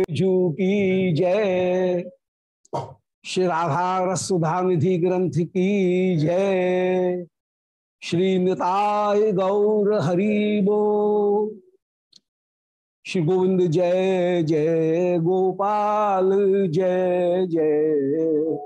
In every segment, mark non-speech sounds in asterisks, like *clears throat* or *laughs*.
जू की जय। श्री राधा रसुधा निधि ग्रंथ की जय। श्री निताय गौर हरिबो श्री गोविंद जय जय, गोपाल जय जय।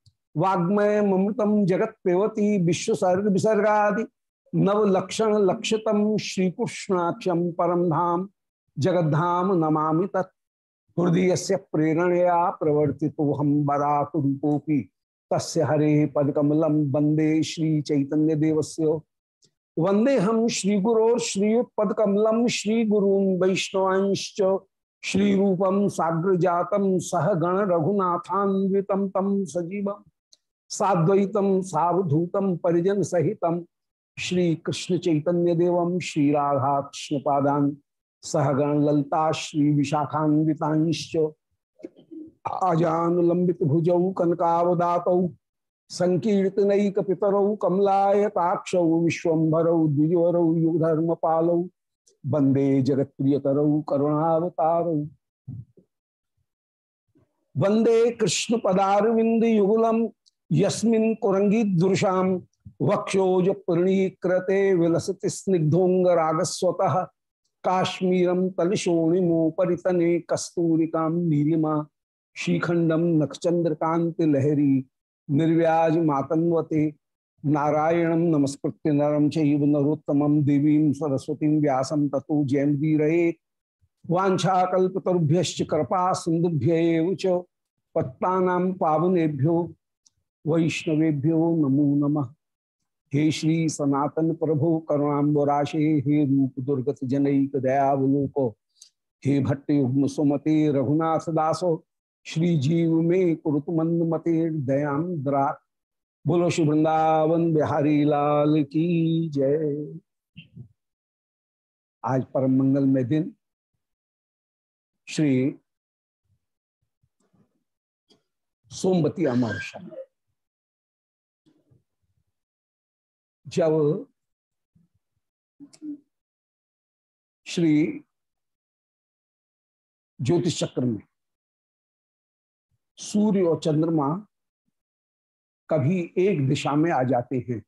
वाग्मय ममृतम जगत पेवती विश्वसर्ग विसर्गादि। नव लक्षण लक्षतम श्रीकृष्णाक्षम परम धाम। जगद्धाम नमामि तत्। हृदय से प्रेरणया प्रवर्ति तो हम बराक तस्य हरे पदकमलम वंदे श्री चैतन्य देवस्य वंदे हम श्री गुरो श्री पदकमलम श्री श्री रूपम साग्र जातम सह गण रघुनाथान्वितम तम सजीवम। साद्वैतम सावधूतम परिजन सहितम श्री कृष्ण चैतन्य देवम श्री राधा कृष्ण पादान सहगण ललता श्री विशाखान्विताश्च आजानुलंबित भुजौ कनकावदातौ संकीर्तनैक पितरौ कमलायताक्षौ, विश्वम्भरौ द्विजवरौ युगधर्म पालौ वंदे जगत प्रियकरौ करुणावतारौ। वंदे कृष्ण पदारविंद युगलम यस्मिन् कुरंगी दुर्शाम वक्षोज पूर्णीकृते विलसति स्निग्धोंग रागस्वतः काश्मीरम तलशोणिमो परितने कस्तूरिका नीलिमा श्रीखंडम नखचंद्रकांत लहरी निर्व्याज मातन्वते नारायण नमस्कृत्य नरम चैव नरोत्तम देवी सरस्वती व्यास ततो जयंतीरेत वाछाकुभ्य कृपा सिंधुभ्य पत्ता पावनेभ्यो वैष्णवेभ्यो नमो नमः। हे श्री सनातन प्रभु करुणाबराशे हे रूप दुर्गत जनक दयावलोक, हे भट्ट युग्म सुमते, रघुनाथ दासो, श्री जीव में कुरुत मंद मते दयाम द्रा बोलो श्री वृंदावन बिहारी लाल की जय। आज परम मंगल में दिन। श्री सोमवती अमावस्या। जब श्री ज्योतिष चक्र में सूर्य और चंद्रमा कभी एक दिशा में आ जाते हैं,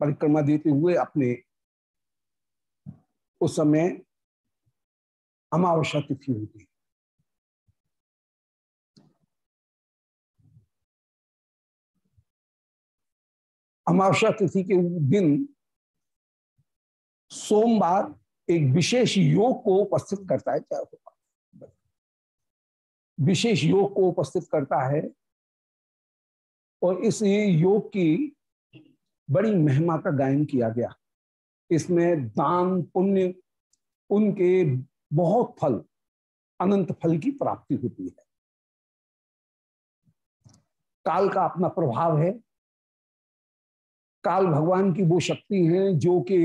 परिक्रमा देते हुए अपने, उस समय अमावस्या तिथि होती अमावस्या तिथि के दिन सोमवार एक विशेष योग को उपस्थित करता है, क्या होगा? विशेष योग को उपस्थित करता है और इस योग की बड़ी महिमा का गायन किया गया। इसमें दान, पुण्य, उनके बहुत फल, अनंत फल की प्राप्ति होती है। काल का अपना प्रभाव है काल भगवान की वो शक्ति है जो कि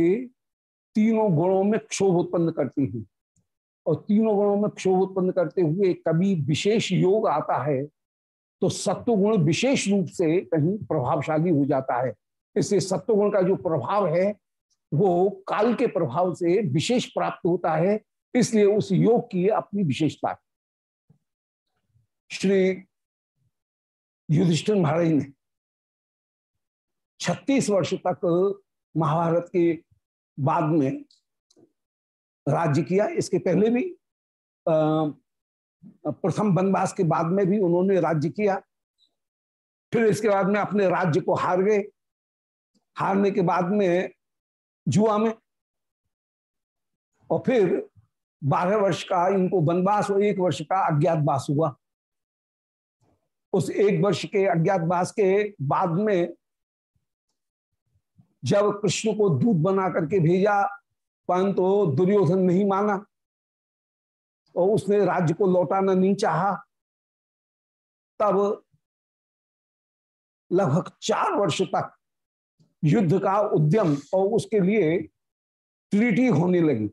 तीनों गुणों में क्षोभ उत्पन्न करती है। और तीनों गुणों में क्षोभ उत्पन्न करते हुए कभी विशेष योग आता है तो सत्व गुण विशेष रूप से कहीं प्रभावशाली हो जाता है। इससे सत्वगुण का जो प्रभाव है, वो काल के प्रभाव से विशेष प्राप्त होता है, इसलिए उस योग की अपनी विशेषता श्री युधिष्ठिर महाराज ने 36 वर्ष तक महाभारत के बाद में राज्य किया। इसके पहले भी प्रथम वनवास के बाद में भी उन्होंने राज्य किया। फिर इसके बाद में अपने राज्य को हार गए। हारने के बाद में जुआ में। और फिर बारह वर्ष का इनको वनवास और एक वर्ष का अज्ञातवास हुआ। उस एक वर्ष के अज्ञातवास के बाद में जब कृष्ण को दूध बना करके भेजा परंतु तो दुर्योधन नहीं माना। और उसने राज्य को लौटाना नहीं चाहा। तब लगभग चार वर्ष तक युद्ध का उद्यम और उसके लिए ट्रीटी होने लगी।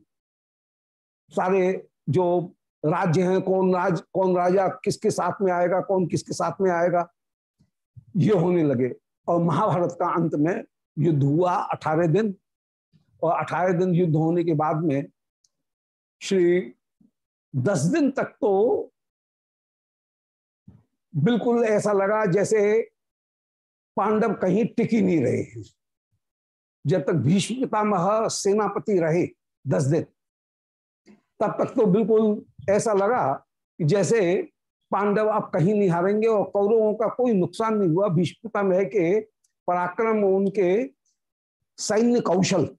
सारे जो राज्य हैं, कौन राज, कौन राजा किसके साथ में आएगा, कौन किसके साथ में आएगा, ये होने लगे। और महाभारत का अंत में युद्ध हुआ अठारह दिन, और अठारह दिन युद्ध होने के बाद में श्री दस दिन तक तो बिल्कुल ऐसा लगा जैसे पांडव कहीं टिकी नहीं रहे हैं। जब तक भीष्म पितामह सेनापति रहे दस दिन, तब तक तो बिल्कुल ऐसा लगा कि जैसे पांडव अब कहीं नहीं हारेंगे और कौरवों का कोई नुकसान नहीं हुआ। भीष्म पितामह के पराक्रम उनके सैन्य कौशल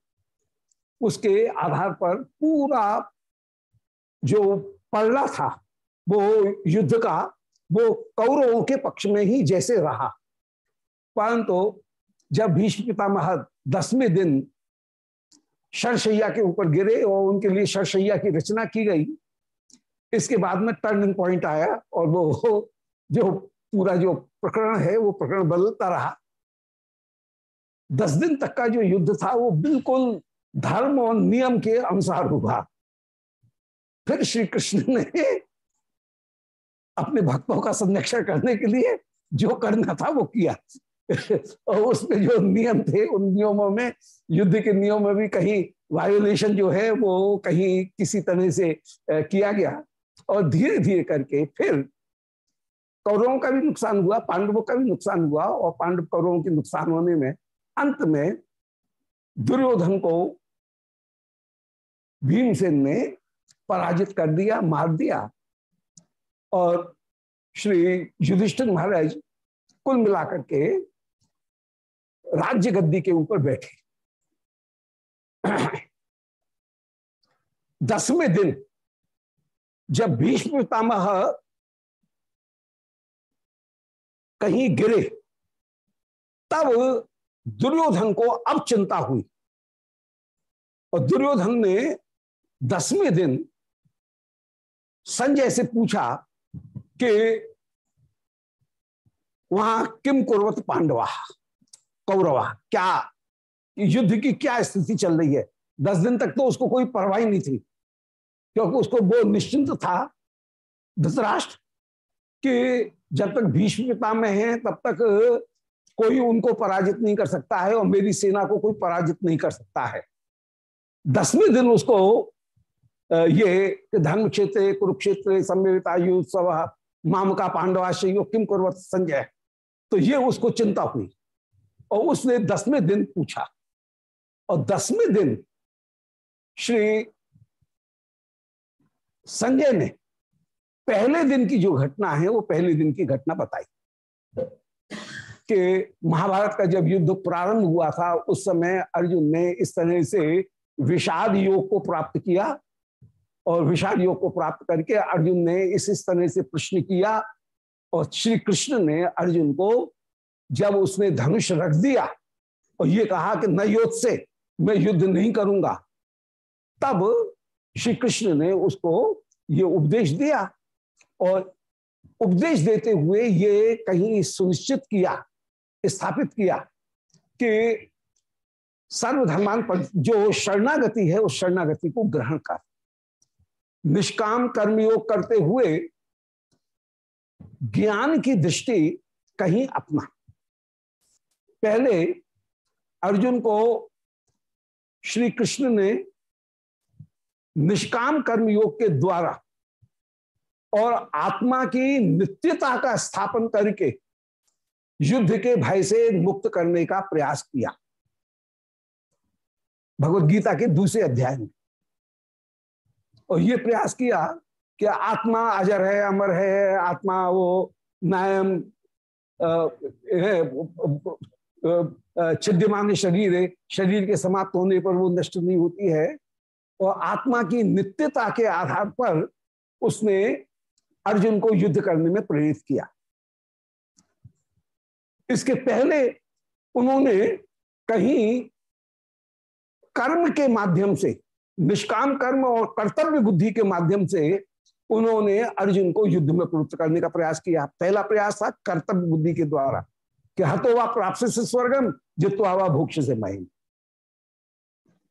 उसके आधार पर पूरा जो पड़ला था, वो युद्ध का, वो कौरवों के पक्ष में ही जैसे रहा। परंतु जब भीष्म पितामह दसवें दिन शरशैया के ऊपर गिरे और उनके लिए शरशैया की रचना की गई, इसके बाद में टर्निंग पॉइंट आया और वो *laughs* जो पूरा जो प्रकरण है, वो प्रकरण बदलता रहा। दस दिन तक का जो युद्ध था, वो बिल्कुल धर्म और नियम के अनुसार हुआ। फिर श्री कृष्ण ने अपने भक्तों का संरक्षण करने के लिए जो करना था, वो किया। और उसमें जो नियम थे, उन नियमों में, युद्ध के नियम में भी कहीं वायोलेशन जो है, वो कहीं किसी तरह से किया गया। और धीरे धीरे करके फिर कौरवों का भी नुकसान हुआ, पांडवों का भी नुकसान हुआ, और पांडव कौरवों के नुकसान होने में अंत में दुर्योधन को भीमसेन ने पराजित कर दिया, मार दिया। और श्री युधिष्ठिर महाराज कुल मिलाकर के राज्य गद्दी के ऊपर बैठे। *clears throat* दसवें दिन जब भीष्म पितामह कहीं गिरे, तब दुर्योधन को अब चिंता हुई। और दुर्योधन ने दसवें दिन संजय से पूछा कि वहाँ किम कुर्वत पांडवा, कौरवा, क्या युद्ध की क्या स्थिति चल रही है? दस दिन तक तो उसको कोई परवाही नहीं थी, क्योंकि उसको वो निश्चिंत था धृतराष्ट्र, कि जब तक भीष्म पितामह है, तब तक कोई उनको पराजित नहीं कर सकता है और मेरी सेना को कोई पराजित नहीं कर सकता है। दसवें दिन उसको ये धर्म क्षेत्र कुरुक्षेत्र, सम्मिलित आयुत्सव माम का पांडवाश्रय किम कुर्वत, संजय। तो ये उसको चिंता हुई और उसने दसवें दिन पूछा। और दसवें दिन श्री संजय ने पहले दिन की जो घटना है, वो पहले दिन की घटना बताई। कि महाभारत का जब युद्ध प्रारंभ हुआ था, उस समय अर्जुन ने इस तरह से विषाद योग को प्राप्त किया और विषाद योग को प्राप्त करके अर्जुन ने इस इस तरह से प्रश्न किया और श्री कृष्ण ने अर्जुन को, जब उसने धनुष रख दिया और ये कहा कि न युद्ध से, मैं युद्ध नहीं करूँगा, तब श्री कृष्ण ने उसको ये उपदेश दिया और उपदेश देते हुए ये कहीं सुनिश्चित किया स्थापित किया कि सर्वधर्मान पर जो शरणागति है, उस शरणागति को ग्रहण कर। निष्काम कर्मयोग करते हुए ज्ञान की दृष्टि कहीं अपना। पहले अर्जुन को श्री कृष्ण ने निष्काम कर्म योग के द्वारा और आत्मा की नित्यता का स्थापन करके युद्ध के भय से मुक्त करने का प्रयास किया। भगवत गीता के दूसरे अध्याय में। और ये प्रयास किया कि आत्मा अजर है, अमर है, आत्मा वो नायम छिद्यमान शरीर है, शरीर के समाप्त होने पर वो नष्ट नहीं होती है। और आत्मा की नित्यता के आधार पर उसने अर्जुन को युद्ध करने में प्रेरित किया। इसके पहले उन्होंने कहीं कर्म के माध्यम से, निष्काम कर्म और कर्तव्य बुद्धि के माध्यम से उन्होंने अर्जुन को युद्ध में प्रवृत्त करने का प्रयास किया। पहला प्रयास था कर्तव्य बुद्धि के द्वारा कि हतो वा प्राप्त से स्वर्गम, जित्वा वा भूक्ष से महिम।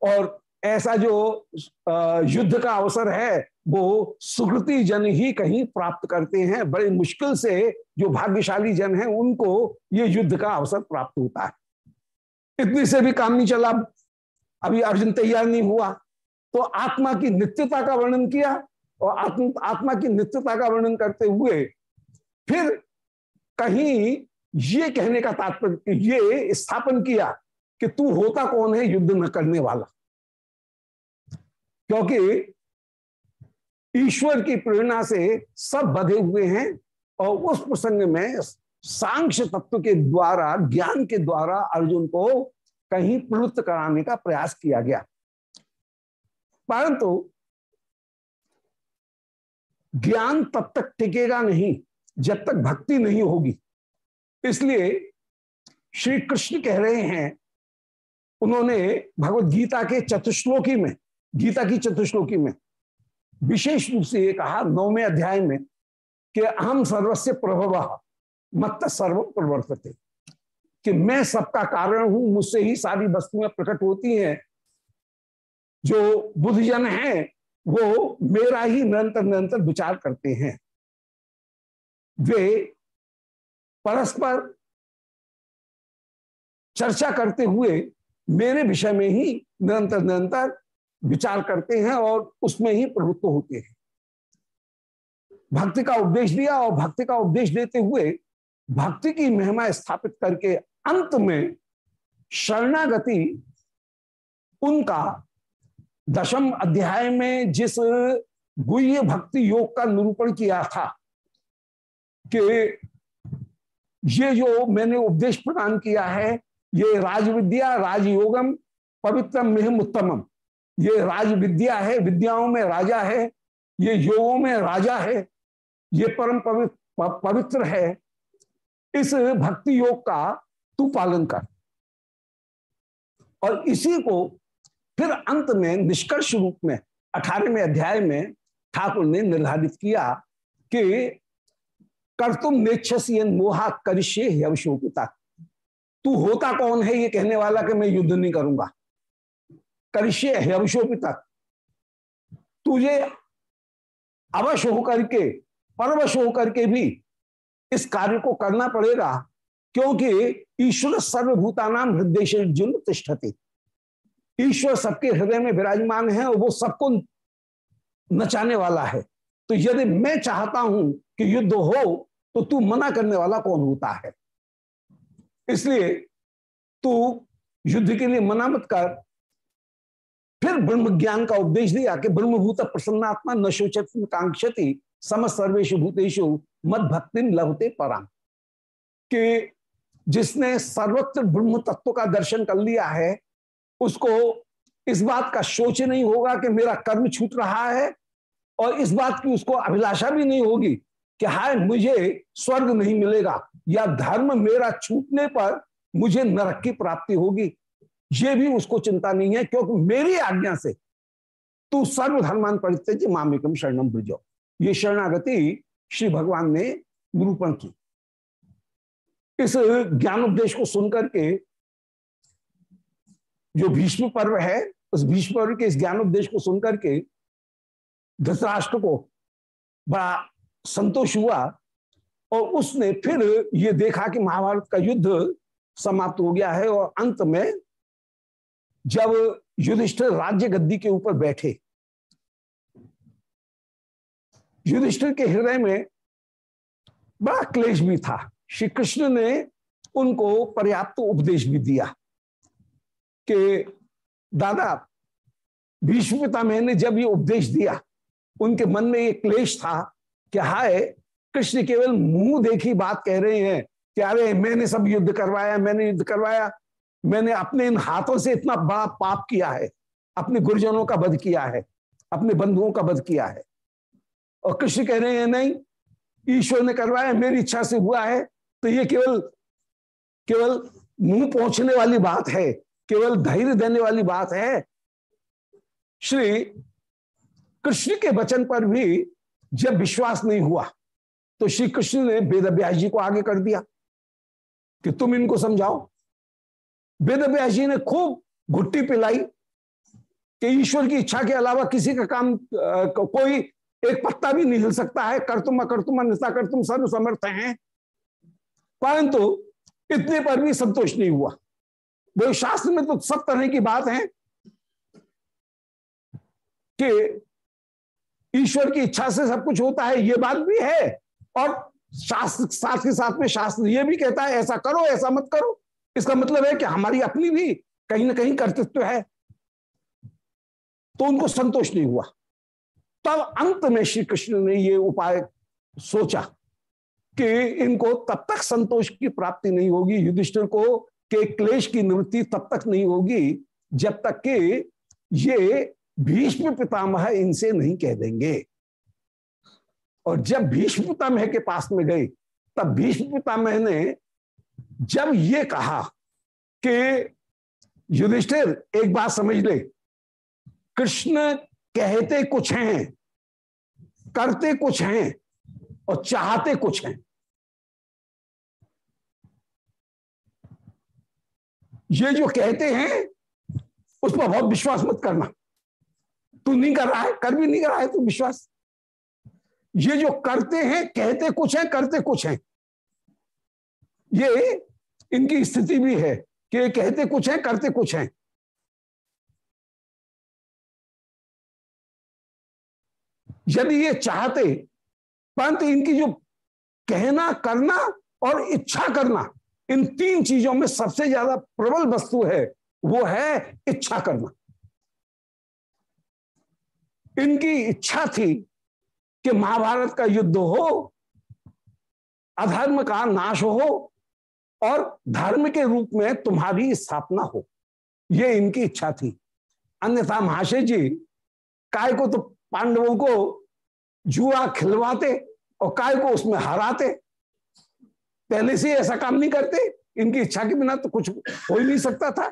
और ऐसा जो युद्ध का अवसर है, वो सुकृति जन ही कहीं प्राप्त करते हैं। बड़े मुश्किल से जो भाग्यशाली जन हैं, उनको ये युद्ध का अवसर प्राप्त होता है। इतनी से भी काम नहीं चला। अभी अर्जुन तैयार नहीं हुआ। तो आत्मा की नित्यता का वर्णन किया और आत्म, आत्मा की नित्यता का वर्णन करते हुए फिर कहीं ये कहने का तात्पर्य, ये स्थापन किया कि तू होता कौन है, युद्ध न करने वाला। क्योंकि ईश्वर की प्रेरणा से सब बधे हुए हैं और उस प्रसंग में सांख्य तत्व के द्वारा, ज्ञान के द्वारा अर्जुन को कहीं प्रवृत्त कराने का प्रयास किया गया। परंतु ज्ञान तब तक टिकेगा नहीं जब तक भक्ति नहीं होगी। इसलिए श्री कृष्ण कह रहे हैं, उन्होंने भगवत गीता के चतुश्लोकी में गीता की चतुश्लोकी में विशेष रूप से ये कहा नौवे अध्याय में कि अहम सर्वस्व प्रभव मत सर्व प्रवर्तते। कि मैं सबका कारण हूँ, मुझसे ही सारी वस्तुएँ प्रकट होती हैं। जो बुद्धजन हैं, वो मेरा ही निरंतर निरंतर विचार करते हैं। वे परस्पर चर्चा करते हुए मेरे विषय में ही निरंतर निरंतर विचार करते हैं और उसमें ही प्रभुत्व होते हैं। भक्ति का उपदेश दिया और भक्ति का उपदेश देते हुए भक्ति की महिमा स्थापित करके अंत में शरणागति उनका दशम अध्याय में जिस गुह्य भक्ति योग का निरूपण किया था कि ये जो मैंने उपदेश प्रदान किया है, ये राजविद्या, राजयोगम, पवित्रम, मिहिम उत्तमम। ये राज विद्या है, विद्याओं में राजा है, ये योगों में राजा है, ये परम पवित्र पवित्र है। इस भक्ति योग का तू पालन कर। और इसी को फिर अंत में निष्कर्ष रूप में, अठारहवें अध्याय में ठाकुर ने निर्धारित किया कि कर तुम नेक्षसी मोहा करिष्य यवशोपिता तू होता कौन है ये कहने वाला कि मैं युद्ध नहीं करूँगा? करिष्य हवशोपिता तुझे अवश्य होकर के, परवश होकर के भी इस कार्य को करना पड़ेगा, क्योंकि ईश्वर सर्वभूता नाम हृदय से जुन तिष्ठती। ईश्वर सबके हृदय में विराजमान है और वो सबको नचाने वाला है। तो यदि मैं चाहता हूँ कि युद्ध हो तो तू मना करने वाला कौन होता है? इसलिए तू युद्ध के लिए मना मत कर फिर ब्रह्म ज्ञान का उपदेश दिया कि ब्रह्मभूत प्रसन्नात्मा न शोचत कांक्षति सम सर्वेशु भूतेशु मद भक्ति लभते पराम। कि जिसने सर्वत्र ब्रह्म तत्व का दर्शन कर लिया है, उसको इस बात का सोच नहीं होगा कि मेरा कर्म छूट रहा है, और इस बात की उसको अभिलाषा भी नहीं होगी कि हाय, मुझे स्वर्ग नहीं मिलेगा, या धर्म मेरा छूटने पर मुझे नरक की प्राप्ति होगी। ये भी उसको चिंता नहीं है, क्योंकि मेरी आज्ञा से तू सर्वधर्मान परित्यज मामिकम शरणम ब्रजो। ये शरणागति श्री भगवान ने निरूपण की। इस ज्ञान उपदेश को सुनकर के जो भीष्म पर्व है, उस भीष्म पर्व के इस ज्ञान उपदेश को सुनकर के धृतराष्ट्र को बड़ा संतोष हुआ और उसने फिर ये देखा कि महाभारत का युद्ध समाप्त हो गया है और अंत में जब युधिष्ठिर राज्य गद्दी के ऊपर बैठे, युधिष्ठिर के हृदय में बड़ा क्लेश भी था। श्री कृष्ण ने उनको पर्याप्त उपदेश भी दिया कि, दादा भीष्म पितामह ने जब ये उपदेश दिया, उनके मन में ये क्लेश था कि हाय, कृष्ण केवल मुँह देखी बात कह रहे हैं कि अरे, मैंने सब युद्ध करवाया, मैंने युद्ध करवाया मैंने अपने इन हाथों से इतना बड़ा पाप किया है, अपने गुरुजनों का वध किया है, अपने बंधुओं का वध किया है। और कृष्ण कह रहे हैं, नहीं, ईश्वर ने करवाया, मेरी इच्छा से हुआ है। तो ये केवल केवल मुँह पहुँचने वाली बात है, केवल धैर्य देने वाली बात है। श्री कृष्ण के वचन पर भी जब विश्वास नहीं हुआ तो श्री कृष्ण ने वेद जी को आगे कर दिया कि तुम इनको समझाओ। वेद व्यास जी ने खूब घुट्टी पिलाई कि ईश्वर की इच्छा के अलावा किसी का काम कोई एक पत्ता भी नहीं हिल सकता है। कर तुम, अकर तुम, अन्यथा कर तुम, सर्व समर्थ हैं। परंतु इतने पर भी संतोष नहीं हुआ। वो शास्त्र में तो सब तरह की बात है कि ईश्वर की इच्छा से सब कुछ होता है, ये बात भी है। और शास्त्र, साथ के साथ में शास्त्र ये भी कहता है, ऐसा करो, ऐसा मत करो। इसका मतलब है कि हमारी अपनी भी कहीं ना कहीं कर्तृत्व है। तो उनको संतोष नहीं हुआ। तब अंत में श्री कृष्ण ने ये उपाय सोचा कि इनको तब तक संतोष की प्राप्ति नहीं होगी। युधिष्ठिर को के क्लेश की निवृत्ति तब तक नहीं होगी, जब तक कि ये भीष्म पितामह इनसे नहीं कह देंगे। और जब भीष्म पितामह के पास में गए तब भीष्म पितामह ने जब ये कहा कि युधिष्ठिर, एक बात समझ ले। कृष्ण कहते कुछ हैं, करते कुछ हैं और चाहते कुछ हैं। ये जो कहते हैं, उस पर बहुत विश्वास मत करना। तू नहीं कर रहा है, कर भी नहीं कर रहा है तू विश्वास। ये जो करते हैं, कहते कुछ है, करते कुछ है। ये इनकी स्थिति भी है कि कहते कुछ है, करते कुछ है। यदि ये चाहते, परंतु इनकी जो कहना, करना और इच्छा करना, इन तीन चीज़ों में सबसे ज़्यादा प्रबल वस्तु है, वो है इच्छा करना। इनकी इच्छा थी कि महाभारत का युद्ध हो, अधर्म का नाश हो और धर्म के रूप में तुम्हारी स्थापना हो। ये इनकी इच्छा थी। अन्यथा महाशय जी, काय को तो पांडवों को जुआ खिलवाते और काय को उसमें हराते? पहले से ऐसा काम नहीं करते? इनकी इच्छा के बिना तो कुछ हो ही नहीं सकता था।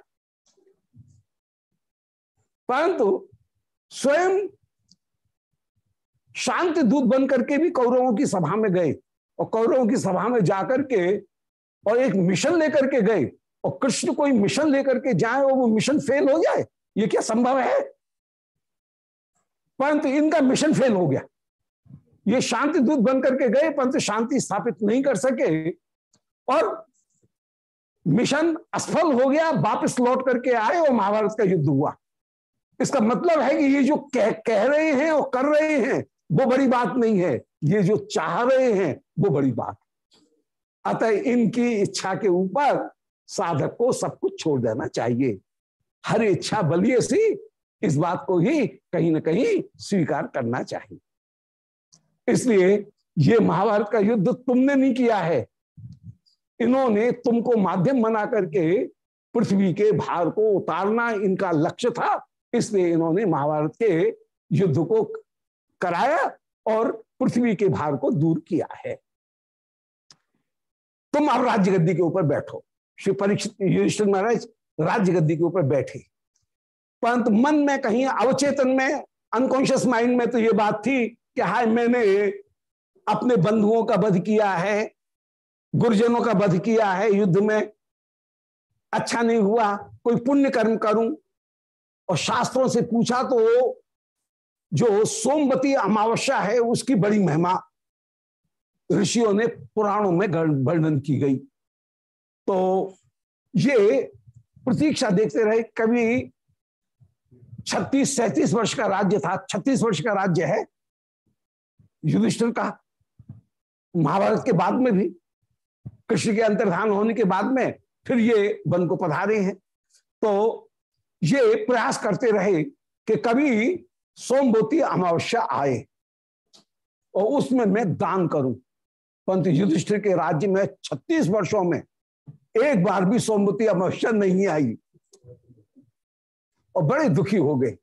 परंतु स्वयं शांत दूत बन करके भी कौरवों की सभा में गए और कौरवों की सभा में जाकर के और एक मिशन लेकर के गए और कृष्ण कोई मिशन लेकर के जाए और वो मिशन फेल हो जाए, ये क्या संभव है? परंतु इनका मिशन फेल हो गया। ये शांति दूत बन करके गए, परंतु शांति स्थापित नहीं कर सके। और मिशन असफल हो गया, वापस लौट करके आए और महाभारत का युद्ध हुआ। इसका मतलब है कि ये जो कह कह रहे हैं और कर रहे हैं, वो बड़ी बात नहीं है। ये जो चाह रहे हैं, वो बड़ी बात अतः इनकी इच्छा के ऊपर साधक को सब कुछ छोड़ देना चाहिए। हर इच्छा बलिए सी इस बात को ही कहीं ना कहीं स्वीकार करना चाहिए। इसलिए ये महाभारत का युद्ध तुमने नहीं किया है। इन्होंने तुमको माध्यम बना करके पृथ्वी के भार को उतारना इनका लक्ष्य था, इसलिए इन्होंने महाभारत के युद्ध को कराया और पृथ्वी के भार को दूर किया है। तुम अब राज्य गद्दी के ऊपर बैठो। श्री परीक्षित युधिष्ठिर महाराज राज्य गद्दी के ऊपर बैठे। परंतु मन में कहीं अवचेतन में अनकॉन्शियस माइंड में तो ये बात थी कि हाय, मैंने अपने बंधुओं का वध किया है, गुरुजनों का वध किया है, युद्ध में अच्छा नहीं हुआ, कोई पुण्य कर्म करूँ। और शास्त्रों से पूछा तो जो सोमवती अमावस्या है, उसकी बड़ी महिमा ऋषियों ने पुराणों में वर्णन की गई। तो ये प्रतीक्षा देखते रहे कभी छत्तीस सैतीस वर्ष का राज्य था, छत्तीस वर्ष का राज्य है, युधिष्ठिर का। महाभारत के बाद में भी, कृष्ण के अंतर्धान होने के बाद में फिर ये वन को पधारे हैं। तो ये प्रयास करते रहे कि कभी सोमवती अमावस्या आए और उसमें मैं दान करूँ। परंतु युधिष्ठिर के राज्य में 36 वर्षों में एक बार भी सोमवती अमावस्या नहीं आई। और बड़े दुखी हो गए।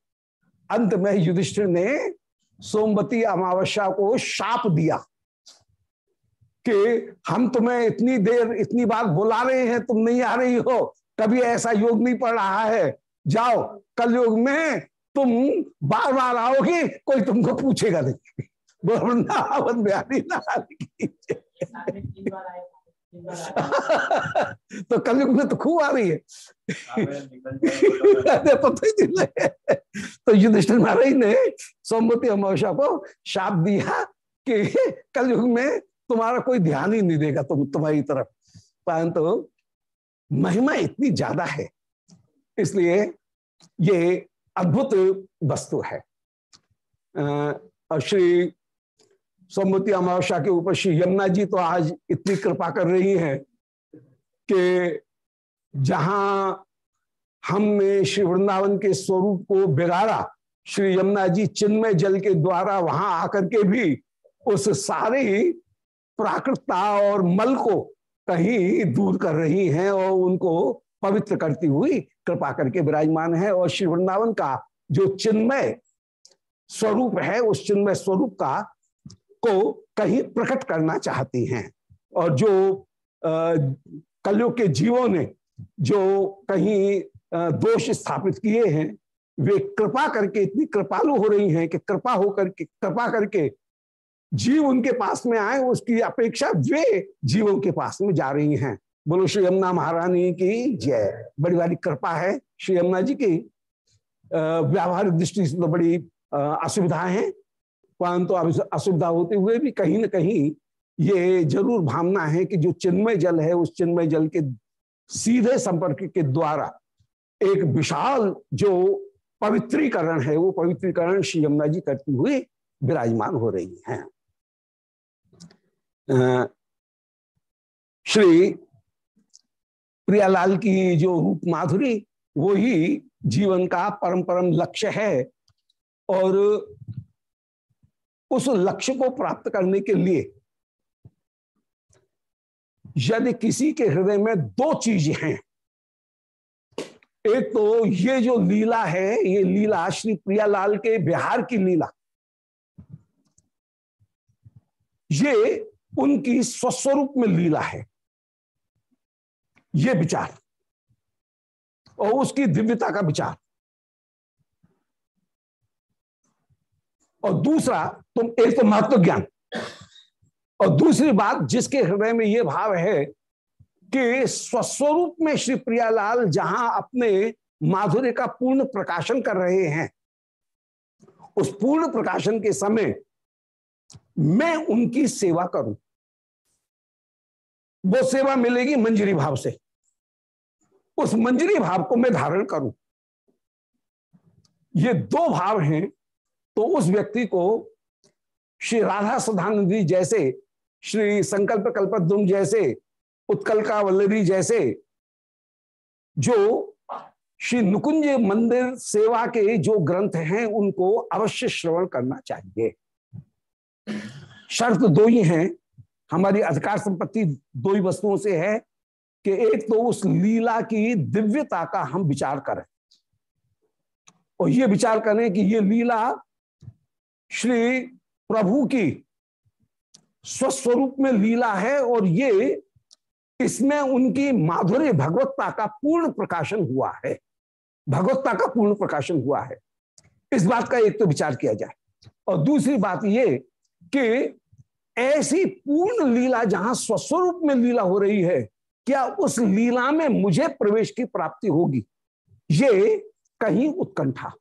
अंत में युधिष्ठिर ने सोमवती अमावस्या को शाप दिया कि हम तुम्हें इतनी देर, इतनी बार बुला रहे हैं, तुम नहीं आ रही हो, कभी ऐसा योग नहीं पड़ रहा है। जाओ कल योग में तुम बार बार आओगे, कोई तुमको पूछेगा नहीं। वृंदावन *laughs* बिहारी तो कलयुग में तो खूब आ रही है। पता ही नहीं तो युधिष्ठिर महाराज ने सोमवती अमावस्या को शाप दिया कि कलयुग में तुम्हारा कोई ध्यान ही नहीं देगा तुम, तुम्हारी तरफ़। परंतु तो महिमा इतनी ज़्यादा है, इसलिए ये अद्भुत वस्तु है। अः श्री सोमवती अमावस्या के ऊपर श्री यमुना जी तो आज इतनी कृपा कर रही हैं कि जहाँ हमने श्री वृंदावन के स्वरूप को बिगाड़ा, श्री यमुना जी चिन्मय जल के द्वारा वहाँ आकर के भी उस सारी प्राकृतता और मल को कहीं दूर कर रही हैं और उनको पवित्र करती हुई कृपा करके विराजमान है और श्री वृंदावन का जो चिन्मय स्वरूप है, उस चिन्मय स्वरूप का को कहीं प्रकट करना चाहती हैं। और जो कलयुग के जीवों ने जो कहीं दोष स्थापित किए हैं, वे कृपा करके इतनी कृपालु हो रही हैं कि कृपा होकर के, कृपा करके जीव उनके पास में आए, उसकी अपेक्षा वे जीवों के पास में जा रही हैं। बोलो, श्री यमुना महारानी की जय। बड़ी बड़ी कृपा है श्री यमुना जी की। व्यावहारिक दृष्टि से तो बड़ी असुविधाएँ हैं। परंतु तो असुविधा होते हुए भी कहीं ना कहीं ये ज़रूर भावना है कि जो चिन्मय जल है, उस चिन्मय जल के सीधे संपर्क के द्वारा एक विशाल जो पवित्रीकरण है, वो पवित्रीकरण श्री यमुना जी करती हुई विराजमान हो रही हैं। श्री प्रियालाल की जो रूप माधुरी, वो ही जीवन का परम परम लक्ष्य है और उस लक्ष्य को प्राप्त करने के लिए यदि किसी के हृदय में दो चीज़ें हैं, एक तो ये जो लीला है, ये लीला श्री प्रियालाल के बिहार की लीला, ये उनकी स्वस्वरूप में लीला है, ये विचार, और उसकी दिव्यता का विचार। और दूसरा, तुम एक तो महत्व ज्ञान। और दूसरी बात जिसके हृदय में यह भाव है कि स्वस्वरूप में श्री प्रियालाल जहाँ अपने माधुर्य का पूर्ण प्रकाशन कर रहे हैं, उस पूर्ण प्रकाशन के समय मैं उनकी सेवा करूँ। वो सेवा मिलेगी मंजरी भाव से। उस मंजरी भाव को मैं धारण करूँ। ये दो भाव हैं तो उस व्यक्ति को श्री राधा सुधानंदी जैसे, श्री संकल्प कल्पद्रुम जैसे, उत्कल का वल्लरी जैसे, जो श्री नुकुंज मंदिर सेवा के जो ग्रंथ हैं, उनको अवश्य श्रवण करना चाहिए। शर्त दो ही हैं। हमारी अधिकार संपत्ति दो ही वस्तुओं से है कि एक तो उस लीला की दिव्यता का हम विचार करें। और ये विचार करें कि ये लीला श्री प्रभु की स्वस्वरूप में लीला है और ये इसमें उनकी माधुर्य भगवत्ता का पूर्ण प्रकाशन हुआ है। भगवत्ता का पूर्ण प्रकाशन हुआ है। इस बात का एक तो विचार किया जाए। और दूसरी बात ये कि ऐसी पूर्ण लीला जहाँ स्वस्वरूप में लीला हो रही है, क्या उस लीला में मुझे प्रवेश की प्राप्ति होगी? ये कहीं उत्कंठा।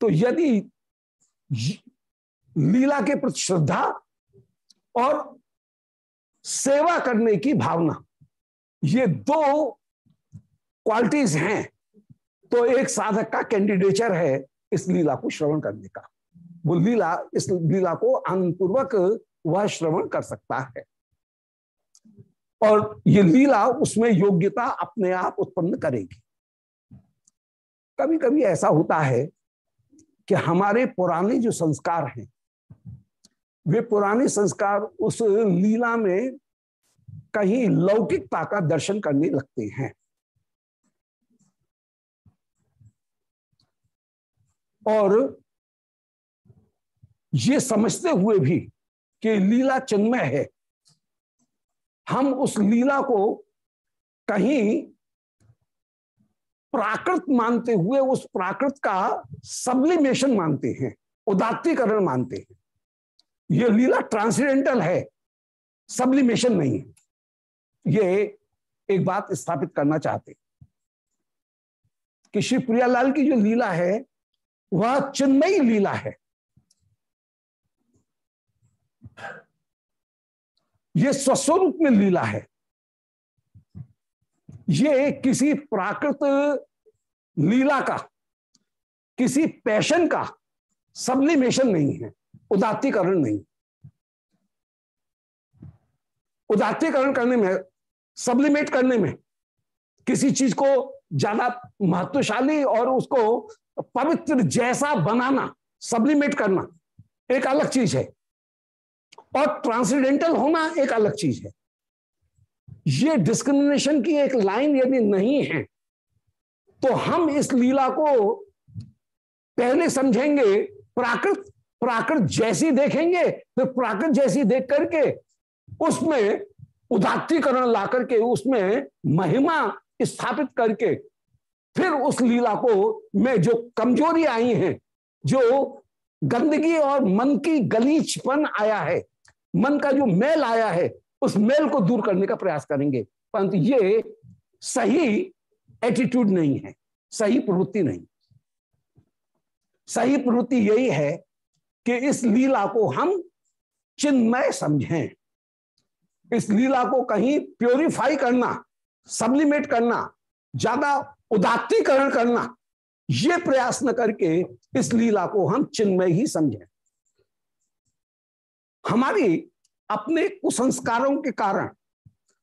तो यदि लीला के प्रति श्रद्धा और सेवा करने की भावना। ये दो क्वालिटीज हैं। तो एक साधक का कैंडिडेचर है इस लीला को श्रवण करने का। वो लीला, इस लीला को आनंद पूर्वक वह श्रवण कर सकता है। और ये लीला उसमें योग्यता अपने आप उत्पन्न करेगी। कभी कभी ऐसा होता है कि हमारे पुराने जो संस्कार हैं वे पुराने संस्कार उस लीला में कहीं लौकिकता का दर्शन करने लगते हैं। और ये समझते हुए भी कि लीला चिन्मय है। हम उस लीला को कहीं प्राकृत मानते हुए उस प्राकृत का सब्लिमेशन मानते हैं, उदात्तीकरण मानते हैं। यह लीला ट्रांसीडेंटल है। सब्लिमेशन नहीं है। ये एक बात स्थापित करना चाहते। कि श्री प्रियालाल की जो लीला है, वह चिन्मयी लीला है। ये स्वस्वरूप में लीला है। ये किसी प्राकृत लीला का, किसी पैशन का सब्लिमेशन नहीं है। उदात्तीकरण नहीं। उदात्तीकरण करने में सब्लिमेट करने में किसी चीज़ को ज़्यादा महत्वशाली और उसको पवित्र जैसा बनाना सब्लिमेट करना एक अलग चीज़ है। और ट्रांसीडेंटल होना एक अलग चीज़ है। ये डिस्क्रिमिनेशन की एक लाइन यदि नहीं है तो हम इस लीला को पहले समझेंगे प्राकृत प्राकृत जैसी देखेंगे फिर प्राकृत जैसी देख करके उसमें उदात्तीकरण ला करके उसमें महिमा स्थापित करके फिर उस लीला को में जो कमज़ोरी आई है, जो गंदगी और मन की गलीचपन आया है, मन का जो मेल आया है, उस मेल को दूर करने का प्रयास करेंगे। परंतु ये सही एटीट्यूड नहीं है, सही प्रवृत्ति नहीं। सही प्रवृत्ति यही है कि इस लीला को हम चिन्मय समझें। इस लीला को कहीं प्योरीफाई करना सब्लिमेट करना, ज़्यादा उदात्तीकरण करना, ये प्रयास न करके इस लीला को हम चिन्मय ही समझें। हमारी अपने कुसंस्कारों के कारण,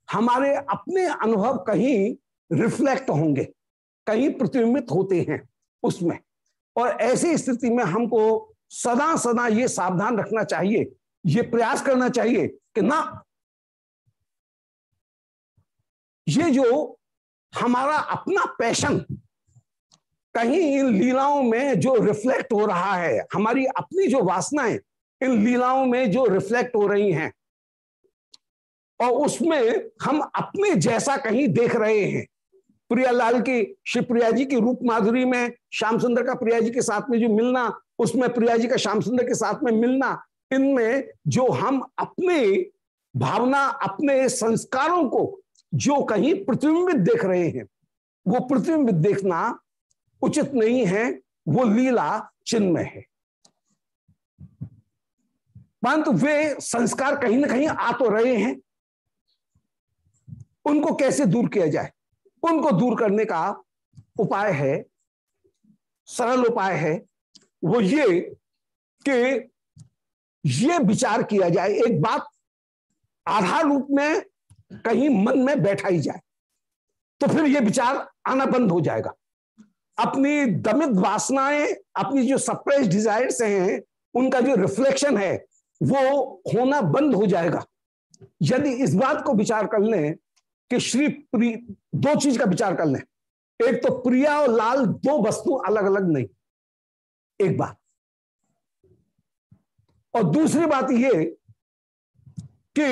हमारे अपने अनुभव कहीं रिफ्लेक्ट होंगे, कहीं प्रतिबिंबित होते हैं उसमें। और ऐसी स्थिति में हमको सदा सदा ये सावधान रखना चाहिए, ये प्रयास करना चाहिए कि ना, ये जो हमारा अपना पैशन, कहीं इन लीलाओं में जो रिफ्लेक्ट हो रहा है, हमारी अपनी जो वासनाएँ, इन लीलाओं में जो रिफ्लेक्ट हो रही हैं, और उसमें हम अपने जैसा कहीं देख रहे हैं। प्रियालाल की शिवप्रिया जी की रूप माधुरी में, श्याम सुंदर का प्रिया जी के साथ में जो मिलना उसमें प्रिया जी का श्याम सुंदर के साथ में मिलना, इनमें जो हम अपने भावना, अपने संस्कारों को जो कहीं प्रतिबिंबित देख रहे हैं, वो प्रतिबिंबित देखना उचित नहीं है, वो लीला चिन्मय है। परंतु वे संस्कार कहीं ना कहीं आ तो रहे हैं। उनको कैसे दूर किया जाए? उनको दूर करने का उपाय है, सरल उपाय है वो ये कि ये विचार किया जाए, एक बात आधार रूप में कहीं मन में बैठाई जाए तो फिर ये विचार आना बंद हो जाएगा। अपनी दमित वासनाएँ, अपनी जो सप्रेस डिजायर्स हैं, उनका जो रिफ्लेक्शन है, वो होना बंद हो जाएगा। यदि इस बात को विचार कर लें कि श्री प्रिय दो चीज़ का विचार कर लें। एक तो प्रिया और लाल, दो वस्तु अलग अलग नहीं। एक बात। और दूसरी बात यह कि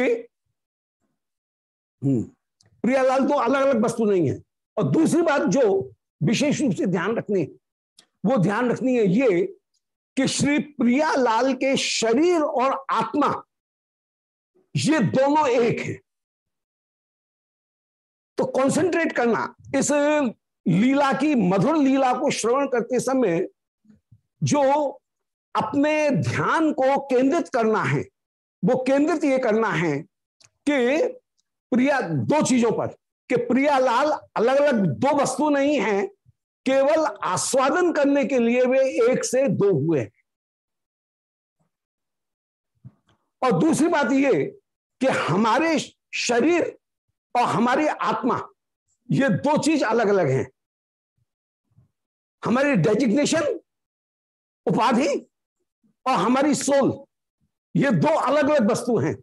हम्म, प्रियालाल दो अलग अलग वस्तु नहीं है। और दूसरी बात जो विशेष रूप से ध्यान रखनी है वो ध्यान रखनी है ये कि श्री प्रियालाल के शरीर और आत्मा ये दोनों एक है। तो कंसंट्रेट करना इस लीला की मधुर लीला को श्रवण करते समय जो अपने ध्यान को केंद्रित करना है, वो केंद्रित ये करना है कि प्रिया दो चीज़ों पर, कि प्रियालाल अलग अलग दो वस्तु नहीं है, केवल आस्वादन करने के लिए वे एक से दो हुए हैं। और दूसरी बात ये कि हमारे शरीर और हमारी आत्मा, ये दो चीज़ अलग अलग हैं। हमारी डेजिग्नेशन उपाधि और हमारी सोल। ये दो अलग अलग वस्तु हैं।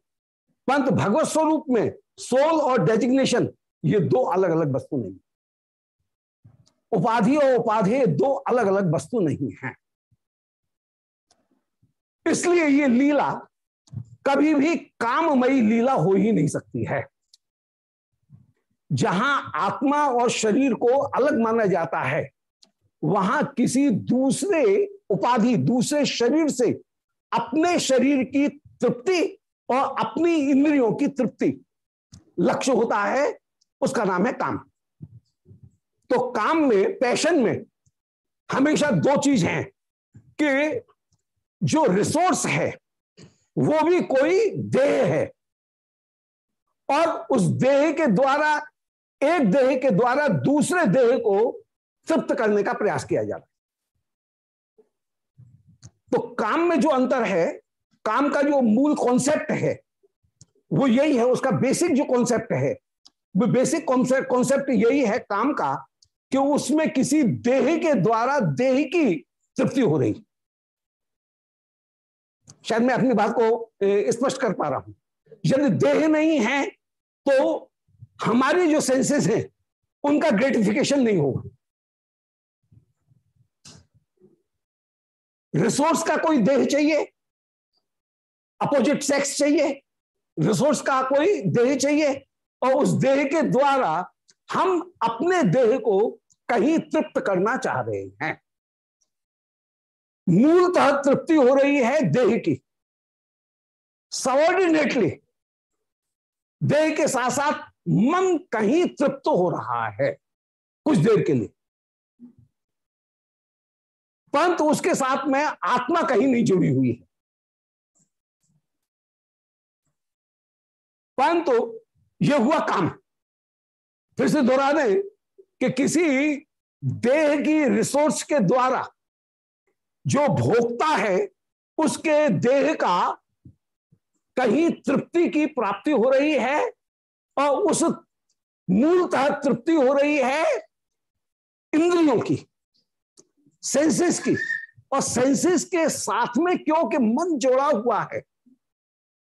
पंत भगवत स्वरूप में सोल और डेजिग्नेशन, ये दो अलग अलग वस्तु नहीं। उपाधि और उपाधि दो अलग अलग वस्तु नहीं है। इसलिए ये लीला कभी भी काममयी लीला हो ही नहीं सकती है। जहाँ आत्मा और शरीर को अलग माना जाता है, वहाँ किसी दूसरे उपाधि दूसरे शरीर से, अपने शरीर की तृप्ति और अपनी इंद्रियों की तृप्ति। लक्ष्य होता है, उसका नाम है काम। तो काम में, पैशन में हमेशा दो चीज़ हैं कि जो रिसोर्स है, वो भी कोई देह है। और उस देह के द्वारा, एक देह के द्वारा दूसरे देह को तृप्त करने का प्रयास किया जाता है। तो काम में जो अंतर है, काम का जो मूल कॉन्सेप्ट है, वो यही है, उसका बेसिक जो कॉन्सेप्ट है, वो बेसिक कॉन्सेप्ट यही है काम का कि उसमें किसी देह के द्वारा देह की तृप्ति हो रही। शायद मैं अपनी बात को स्पष्ट कर पा रहा हूँ। यदि देह नहीं है तो हमारी जो सेंसेस हैं, उनका ग्रेटिफिकेशन नहीं होगा। रिसोर्स का कोई देह चाहिए? अपोजिट सेक्स चाहिए? रिसोर्स का कोई देह चाहिए? और उस देह के द्वारा हम अपने देह को कहीं तृप्त करना चाह रहे हैं। मूलतः तृप्ति हो रही है देह की। सबॉर्डिनेटली देह के साथ साथ मन कहीं तृप्त हो रहा है, कुछ देर के लिए। परंतु उसके साथ में आत्मा कहीं नहीं जुड़ी हुई है। परंतु यह हुआ काम। फिर से दोहरा दें कि किसी देह की रिसोर्स के द्वारा जो भोगता है, उसके देह का कहीं तृप्ति की प्राप्ति हो रही है और उस मूलतः तृप्ति हो रही है इंद्रियों की। सेंसेस की। और सेंसेस के साथ में क्योंकि मन जोड़ा हुआ है?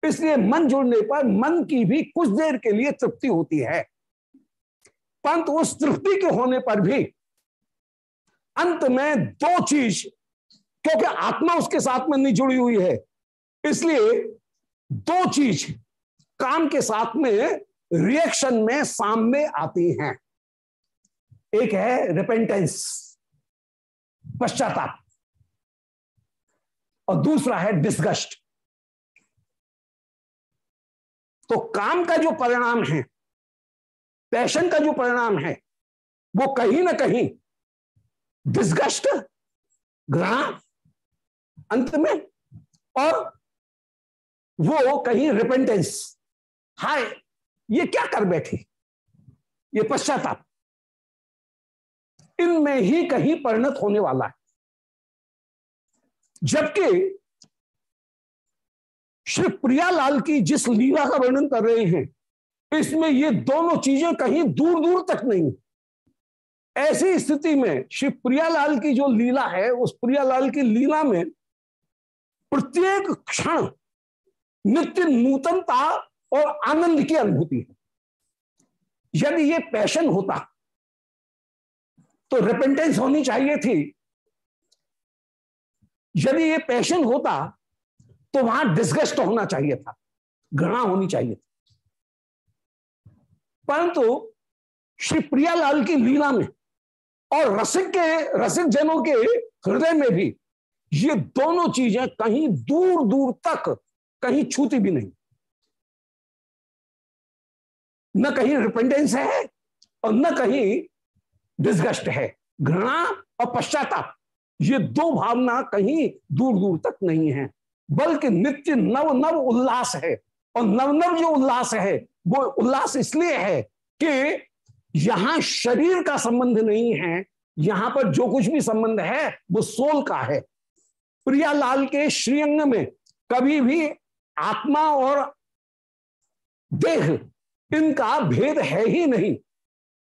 इसलिए मन जुड़ने पर मन की भी कुछ देर के लिए तृप्ति होती है। परंतु उस तृप्ति के होने पर भी अंत में दो चीज़, क्योंकि आत्मा उसके साथ में नहीं जुड़ी हुई है, इसलिए दो चीज़ काम के साथ में रिएक्शन में सामने आती हैं। एक है रिपेंटेंस पश्चाताप और दूसरा है डिस्गस्ट तो काम का जो परिणाम है पैशन का जो परिणाम है, वो कहीं ना कहीं डिस्गस्ट ग्रहण अंत में, और वो कहीं रिपेंटेंस हाय, ये क्या कर बैठी? ये पश्चाताप इनमें ही कहीं परिणत होने वाला है। जबकि श्री प्रियालाल की जिस लीला का वर्णन कर रहे हैं, इसमें ये दोनों चीज़ें कहीं दूर दूर तक नहीं ऐसी स्थिति में श्री प्रियालाल की जो लीला है, उस प्रियालाल की लीला में प्रत्येक क्षण नित्य नूतनता और आनंद की अनुभूति है। यदि ये पैशन होता तो रिपेंटेंस होनी चाहिए थी। यदि ये पैशन होता तो वहाँ डिस्गस्ट होना चाहिए था, घृणा होनी चाहिए थी। परंतु श्री प्रियालाल की लीला में और रसिक के, रसिक जनों के हृदय में भी ये दोनों चीज़ें कहीं दूर दूर तक कहीं छूती भी नहीं। न कहीं रिपेंडेंस है और न कहीं डिस्गस्ट है, घृणा और पश्चाताप। ये दो भावना कहीं दूर दूर तक नहीं है, बल्कि नित्य नव नव उल्लास है। और नव नव जो उल्लास है, वो उल्लास इसलिए है कि यहाँ शरीर का संबंध नहीं है, यहाँ पर जो कुछ भी संबंध है, वो सोल का है। प्रियालाल के श्रीअंग में कभी भी आत्मा और देह इनका भेद है ही नहीं,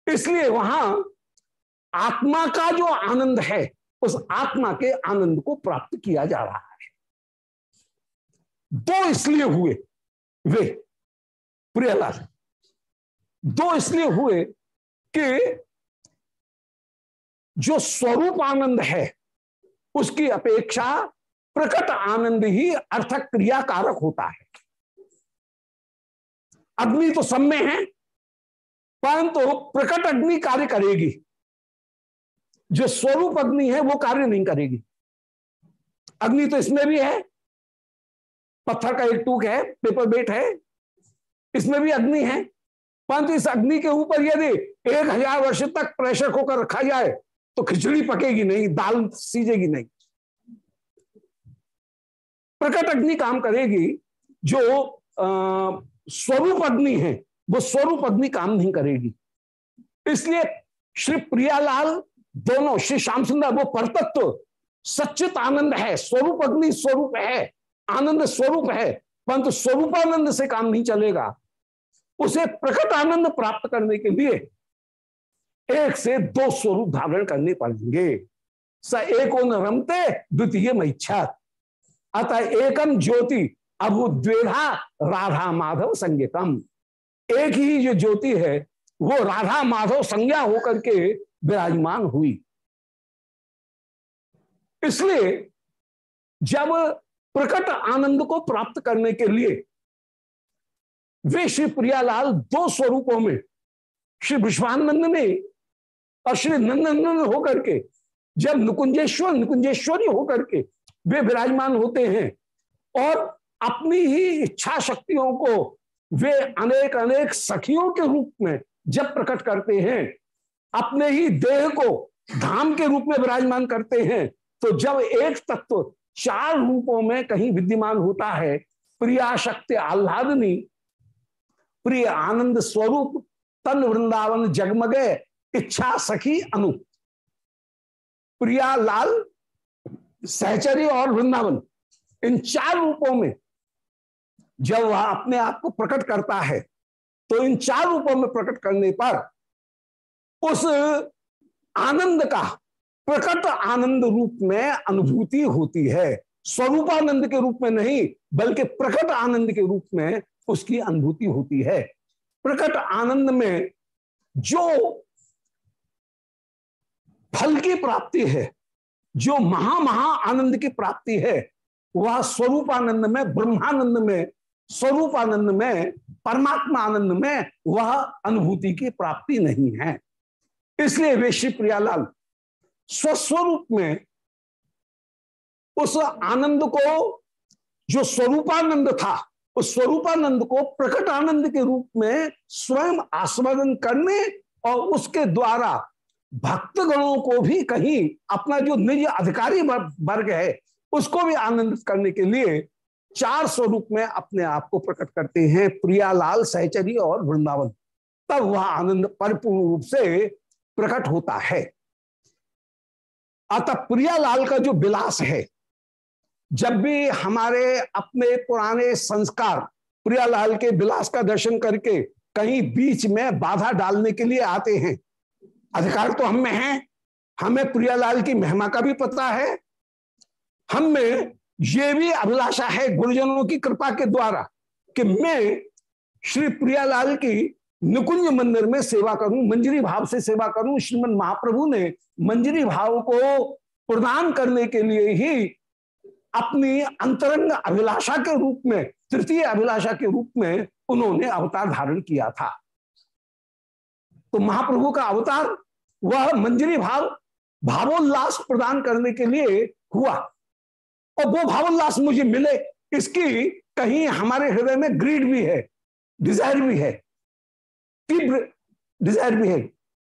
इसलिए वहाँ आत्मा का जो आनंद है, उस आत्मा के आनंद को प्राप्त किया जा रहा है। दो इसलिए हुए वे, प्रियलाल। दो इसलिए हुए कि जो स्वरूप आनंद है, उसकी अपेक्षा प्रकट आनंद ही अर्थक क्रियाकारक होता है। अग्नि तो सब में है, परंतु तो प्रकट अग्नि कार्य करेगी। जो स्वरूप अग्नि है, वो कार्य नहीं करेगी। अग्नि तो इसमें भी है, पत्थर का एक टूक है पेपर बेट है, इसमें भी अग्नि है। परंतु इस अग्नि के ऊपर यदि एक हज़ार वर्ष तक प्रेशर होकर रखा जाए तो खिचड़ी पकेगी नहीं, दाल सीजेगी नहीं। प्रकट अग्नि काम करेगी, जो स्वरूप अग्नि है, वो स्वरूप अग्नि काम नहीं करेगी। इसलिए श्री प्रियालाल दोनों, श्री श्याम सुंदर, वो परतत्व, सच्चित आनंद है, स्वरूप अग्नि स्वरूप है, आनंद स्वरूप है, परंतु स्वरूपानंद से काम नहीं चलेगा। उसे प्रकट आनंद प्राप्त करने के लिए एक से दो स्वरूप धारण करने पड़ेंगे। स एक रमते, द्वितीय मैच्छा अतः एकम ज्योति अभुद्वेधा राधा माधव संगीतम। एक ही जो ज्योति है, वो राधा माधव संज्ञा होकर के विराजमान हुई। इसलिए जब प्रकट आनंद को प्राप्त करने के लिए वे श्री प्रियालाल दो स्वरूपों में, श्री विश्वानंद ने और श्री नंदनंदन होकर के, जब नुकुंजेश्वर, नुकुंजेश्वरी होकर के वे विराजमान होते हैं और अपनी ही इच्छा शक्तियों को वे अनेक अनेक सखियों के रूप में जब प्रकट करते हैं अपने ही देह को धाम के रूप में विराजमान करते हैं। तो जब एक तत्व चार रूपों में कहीं विद्यमान होता है, प्रिया शक्ति आह्लादनी, प्रिय आनंद स्वरूप, तन वृंदावन जगमगे, इच्छा सखी अनु। प्रिया लाल, सहचरी और वृंदावन, इन चार रूपों में जब वह अपने आप को प्रकट करता है तो इन चार रूपों में प्रकट करने पर उस आनंद का, प्रकट आनंद रूप में अनुभूति होती है। स्वरूपानंद के रूप में नहीं, बल्कि प्रकट आनंद के रूप में उसकी अनुभूति होती है। प्रकट आनंद में जो फल की प्राप्ति है, जो महा महा आनंद की प्राप्ति है, वह स्वरूपानंद में, ब्रह्मानंद में, स्वरूपानंद में परमात्मा आनंद में वह अनुभूति की प्राप्ति नहीं है। इसलिए वे श्री प्रियालाल, स्वस्वरूप में उस आनंद को, जो स्वरूपानंद था, उस स्वरूपानंद को प्रकट आनंद के रूप में स्वयं आस्वादन करने और उसके द्वारा भक्तगणों को भी कहीं अपना जो निज अधिकारी वर्ग है, उसको भी आनंदित करने के लिए चार स्वरूप में अपने आप को प्रकट करते हैं प्रियालाल, सहचरी और वृंदावन। तब वह आनंद परिपूर्ण रूप से प्रकट होता है। अतः प्रियालाल का जो विलास है, जब भी हमारे अपने पुराने संस्कार प्रियालाल के विलास का दर्शन करके कहीं बीच में बाधा डालने के लिए आते हैं, अधिकार तो हम में है। हमें प्रियालाल की महिमा का भी पता है। हम में ये भी अभिलाषा है गुरुजनों की कृपा के द्वारा कि मैं श्री प्रियालाल की निकुंज मंदिर में सेवा करूँ, मंजरी भाव से सेवा करूँ श्रीमद महाप्रभु ने मंजरी भाव को प्रदान करने के लिए ही अपनी अंतरंग अभिलाषा के रूप में, तृतीय अभिलाषा के रूप में उन्होंने अवतार धारण किया था। तो महाप्रभु का अवतार, वह मंजरी भाव, भावोल्लास प्रदान करने के लिए हुआ। और वो भावोल्लास मुझे मिले, इसकी कहीं हमारे हृदय में ग्रीड भी है डिज़ायर भी है। तीव्र डिज़ायर भी है,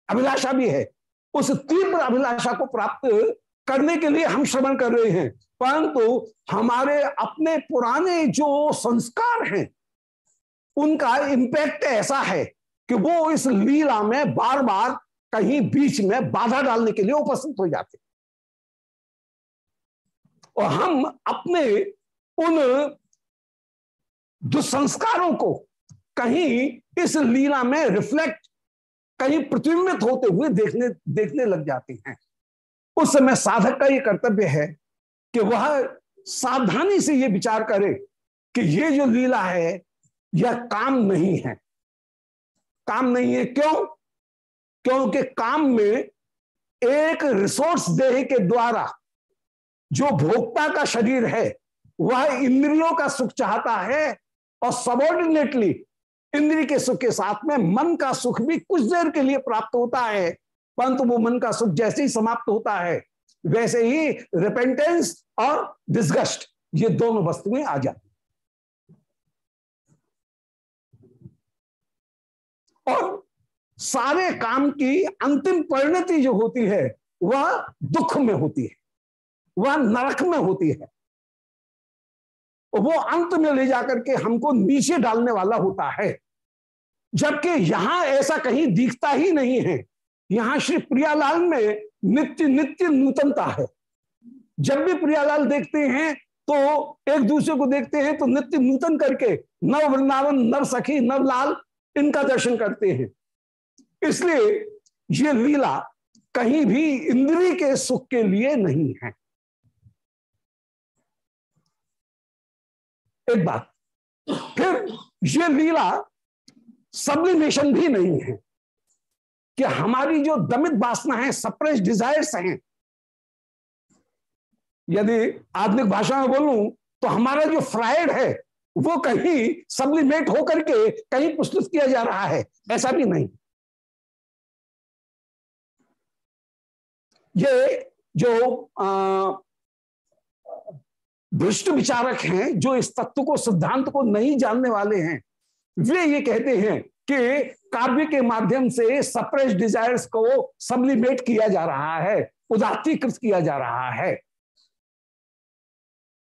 अभिलाषा भी है। उस तीव्र अभिलाषा को प्राप्त करने के लिए हम श्रवण कर रहे हैं। परंतु हमारे अपने पुराने जो संस्कार हैं, उनका इंपैक्ट ऐसा है कि वो इस लीला में बार बार कहीं बीच में बाधा डालने के लिए उपस्थित हो जाते और हम अपने उन दुसंस्कारों को कहीं इस लीला में रिफ्लेक्ट कहीं प्रतिबिंबित होते हुए देखने देखने लग जाते हैं। उस समय साधक का यह कर्तव्य है कि वह सावधानी से यह विचार करे कि ये जो लीला है, यह काम नहीं है। काम नहीं है क्यों? क्योंकि काम में एक रिसोर्स देह के द्वारा जो भोक्ता का शरीर है, वह इंद्रियों का सुख चाहता है और सबॉर्डिनेटली इंद्रिय के सुख के साथ में मन का सुख भी कुछ देर के लिए प्राप्त होता है, परंतु वो मन का सुख जैसे ही समाप्त होता है, वैसे ही रिपेंटेंस और डिस्गस्ट ये दोनों वस्तुएँ आ जाती और सारे काम की अंतिम परिणति जो होती है, वह दुख में होती है, वह नरक में होती है। वो अंत में ले जाकर के हमको नीचे डालने वाला होता है। जबकि यहाँ ऐसा कहीं दिखता ही नहीं है। यहाँ श्री प्रियालाल में नित्य नित्य नूतनता है। जब भी प्रियालाल देखते हैं तो एक दूसरे को देखते हैं तो नित्य नूतन करके नव वृंदावन, नव सखी, नव लाल, इनका दर्शन करते हैं। इसलिए ये लीला कहीं भी इंद्री के सुख के लिए नहीं है। एक बात, फिर ये लीला सब्लिमेशन भी नहीं है कि हमारी जो दमित वासना है सप्रेस डिजायर्स हैं। यदि आधुनिक भाषा में बोलूँ तो हमारा जो फ्राइड है, वो कहीं सब्लिमेट होकर के कहीं प्रस्तुत किया जा रहा है, ऐसा भी नहीं। ये जो भ्रष्ट विचारक हैं, जो इस तत्व को, सिद्धांत को नहीं जानने वाले हैं वे ये कहते हैं कि काव्य के माध्यम से सप्रेस डिजायर्स को सब्लिमेट किया जा रहा है, उदात्तीकृत किया जा रहा है।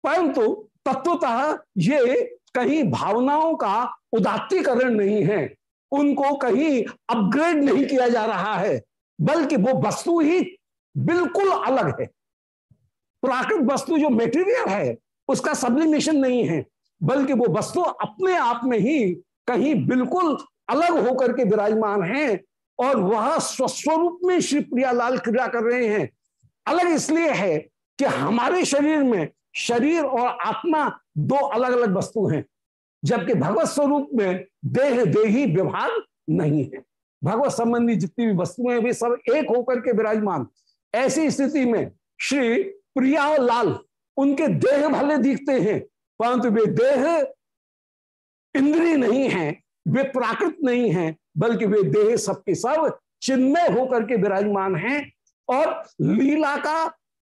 परंतु तत्वतः ये कहीं भावनाओं का उदात्तीकरण नहीं है, उनको कहीं अपग्रेड नहीं किया जा रहा है, बल्कि वो वस्तु ही बिल्कुल अलग है। प्राकृत वस्तु जो मेटीरियल है, उसका सब्लिमेशन नहीं है, बल्कि वो वस्तु अपने आप में ही कहीं बिल्कुल अलग होकर के विराजमान है और वह स्वस्वरूप में श्री प्रियालाल क्रिया कर रहे हैं। अलग इसलिए है कि हमारे शरीर में शरीर और आत्मा दो अलग अलग वस्तु हैं, जबकि भगवत स्वरूप में देह देही विभाग नहीं है। भगवत संबंधी जितनी भी वस्तुएँ वे सब एक होकर के विराजमान। ऐसी स्थिति में श्री प्रिया लाल उनके देह भले दिखते हैं, परंतु वे देह इंद्री नहीं है, वे प्राकृत नहीं है, बल्कि वे देह, सबके सब चिन्मय होकर के विराजमान हैं और लीला का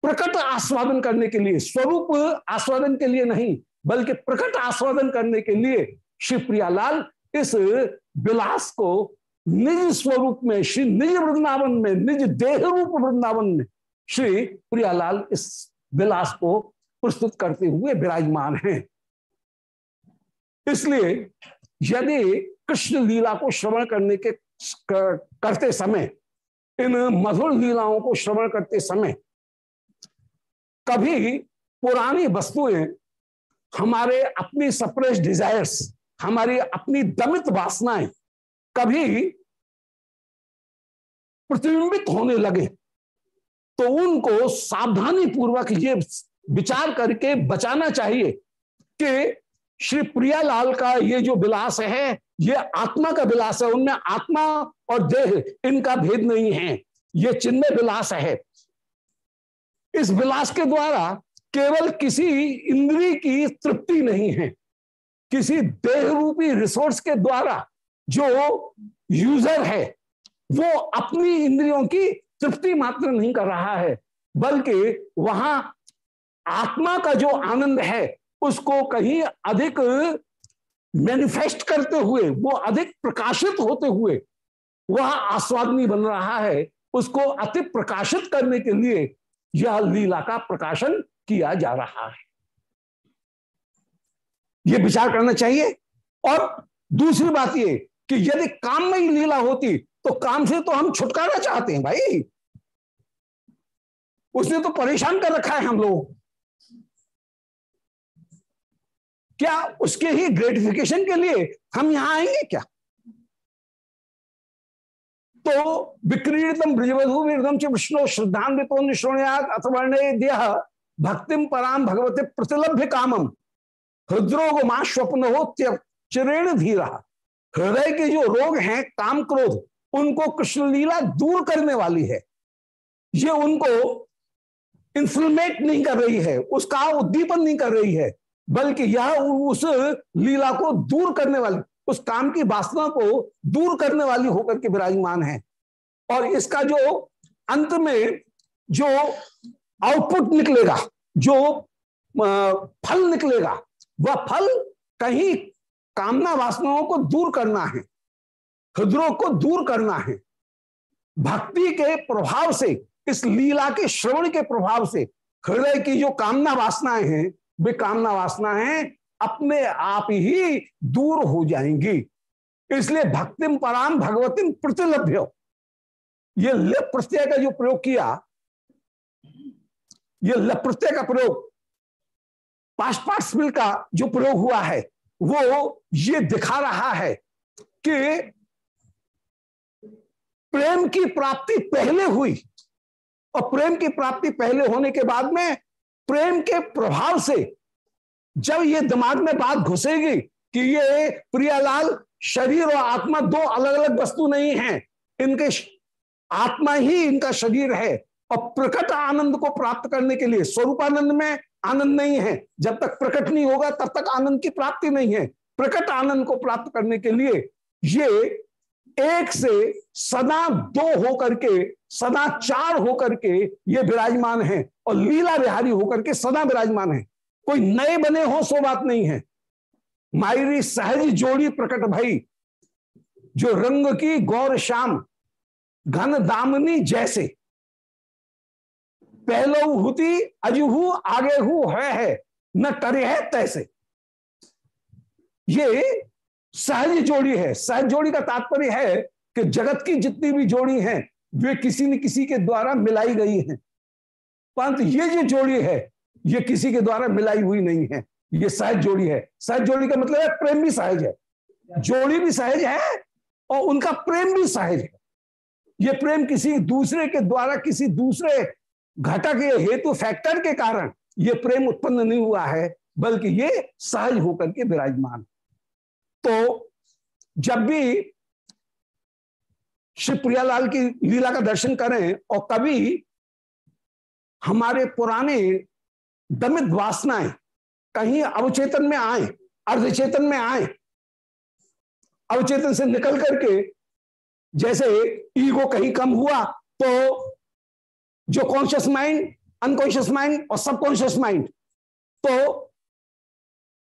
प्रकट आस्वादन करने के लिए, स्वरूप आस्वादन के लिए नहीं, बल्कि प्रकट आस्वादन करने के लिए श्री प्रियालाल इस विलास को निज स्वरूप में, श्री निज वृंदावन में, निज देह रूप वृंदावन में श्री प्रियालाल इस विलास को प्रस्तुत करते हुए विराजमान हैं। इसलिए यदि कृष्ण लीला को श्रवण करने के करते समय, इन मधुर लीलाओं को श्रवण करते समय, कभी पुरानी वस्तुएँ हमारे अपनी सप्रेस डिजायर्स हमारी अपनी दमित वासनाएँ कभी प्रतिबिंबित होने लगे तो उनको सावधानी पूर्वक ये विचार करके बचाना चाहिए कि श्री प्रियालाल का ये जो विलास है, ये आत्मा का विलास है, उनमें आत्मा और देह, इनका भेद नहीं है। ये चिन्ह विलास है। इस विलास के द्वारा केवल किसी इंद्री की तृप्ति नहीं है। किसी देह रूपी रिसोर्स के द्वारा जो यूज़र है, वो अपनी इंद्रियों की तृप्ति मात्र नहीं कर रहा है, बल्कि वहाँ आत्मा का जो आनंद है उसको कहीं अधिक मैनिफेस्ट करते हुए, वो अधिक प्रकाशित होते हुए, वह आस्वादनी बन रहा है, उसको अति प्रकाशित करने के लिए यह लीला का प्रकाशन किया जा रहा है। यह विचार करना चाहिए। और दूसरी बात यह कि यदि काममयी लीला होती तो काम से तो हम छुटकारा चाहते हैं भाई। उसने तो परेशान कर रखा है हम लोग क्या उसके ही ग्रेटिफिकेशन के लिए हम यहाँ आएँगे क्या? तो विक्रीडितम ब्रजवधु विरदम च विष्णु, श्रद्धान्वितो निश्रोणयात अथवर्णेद्य भक्तिम पराम भगवते प्रतिलभ्य कामम हृद्रोग माँ स्वप्न हो चिरेण धीरा। हृदय के जो रोग हैं, काम क्रोध, उनको कृष्ण लीला दूर करने वाली है। ये उनको इंफ्लमेट नहीं कर रही है, उसका उद्दीपन नहीं कर रही है। बल्कि यह उस लीला को दूर करने वाली, उस काम की वासना को दूर करने वाली होकर के विराजमान है। और इसका जो अंत में जो आउटपुट निकलेगा, जो फल निकलेगा, वह फल कहीं कामना वासनाओं को दूर करना है, हृदयों को दूर करना है। भक्ति के प्रभाव से, इस लीला के श्रवण के प्रभाव से, हृदय की जो कामना वासनाएँ हैं वे कामना वासनाएँ अपने आप ही दूर हो जाएँगी। इसलिए भक्तिम पराम भगवतीम प्रतिलभ्य। ये लिप प्रत्यय का जो प्रयोग किया, ये लिप प्रत्यय का प्रयोग पास्ट का जो प्रयोग हुआ है, वो ये दिखा रहा है कि प्रेम की प्राप्ति पहले हुई। और प्रेम की प्राप्ति पहले होने के बाद में प्रेम के प्रभाव से जब ये दिमाग में बात घुसेगी कि ये प्रियालाल शरीर और आत्मा दो अलग अलग वस्तु नहीं है, इनके आत्मा ही इनका शरीर है, और प्रकट आनंद को प्राप्त करने के लिए स्वरूपानंद में आनंद नहीं है। जब तक प्रकट नहीं होगा, तब तक आनंद की प्राप्ति नहीं है। प्रकट आनंद को प्राप्त करने के लिए ये एक से सदा दो होकर के, सदा चार होकर के ये विराजमान है। और लीला बिहारी होकर के सदा विराजमान है। कोई नए बने हो सो बात नहीं है। मायरी सहज जोड़ी प्रकट भई जो रंग की गौर श्याम घन दामनी जैसे। पहलो हुती अजुहू आगे हु है, है न करे है तैसे। ये सहज जोड़ी है। सहज जोड़ी का तात्पर्य है कि जगत की जितनी भी जोड़ी है वे किसी न किसी के द्वारा मिलाई गई हैं। परंतु ये जो जोड़ी है, ये किसी के द्वारा मिलाई हुई नहीं है। ये सहज जोड़ी है। सहज जोड़ी का मतलब है प्रेम भी सहज है। जोड़ी भी सहज है और उनका प्रेम भी सहज है। ये प्रेम किसी दूसरे के द्वारा, किसी दूसरे घटक या हेतु फैक्टर के कारण ये प्रेम उत्पन्न नहीं हुआ है, बल्कि ये सहज होकर के विराजमान तो जब भी श्री प्रियालाल की लीला का दर्शन करें और कभी हमारे पुराने दमित वासनाएँ कहीं अवचेतन में आए, अर्धचेतन में आए, अवचेतन से निकल करके जैसे ईगो कहीं कम हुआ तो जो कॉन्शियस माइंड अनकॉन्शियस माइंड और सबकॉन्शियस माइंड तो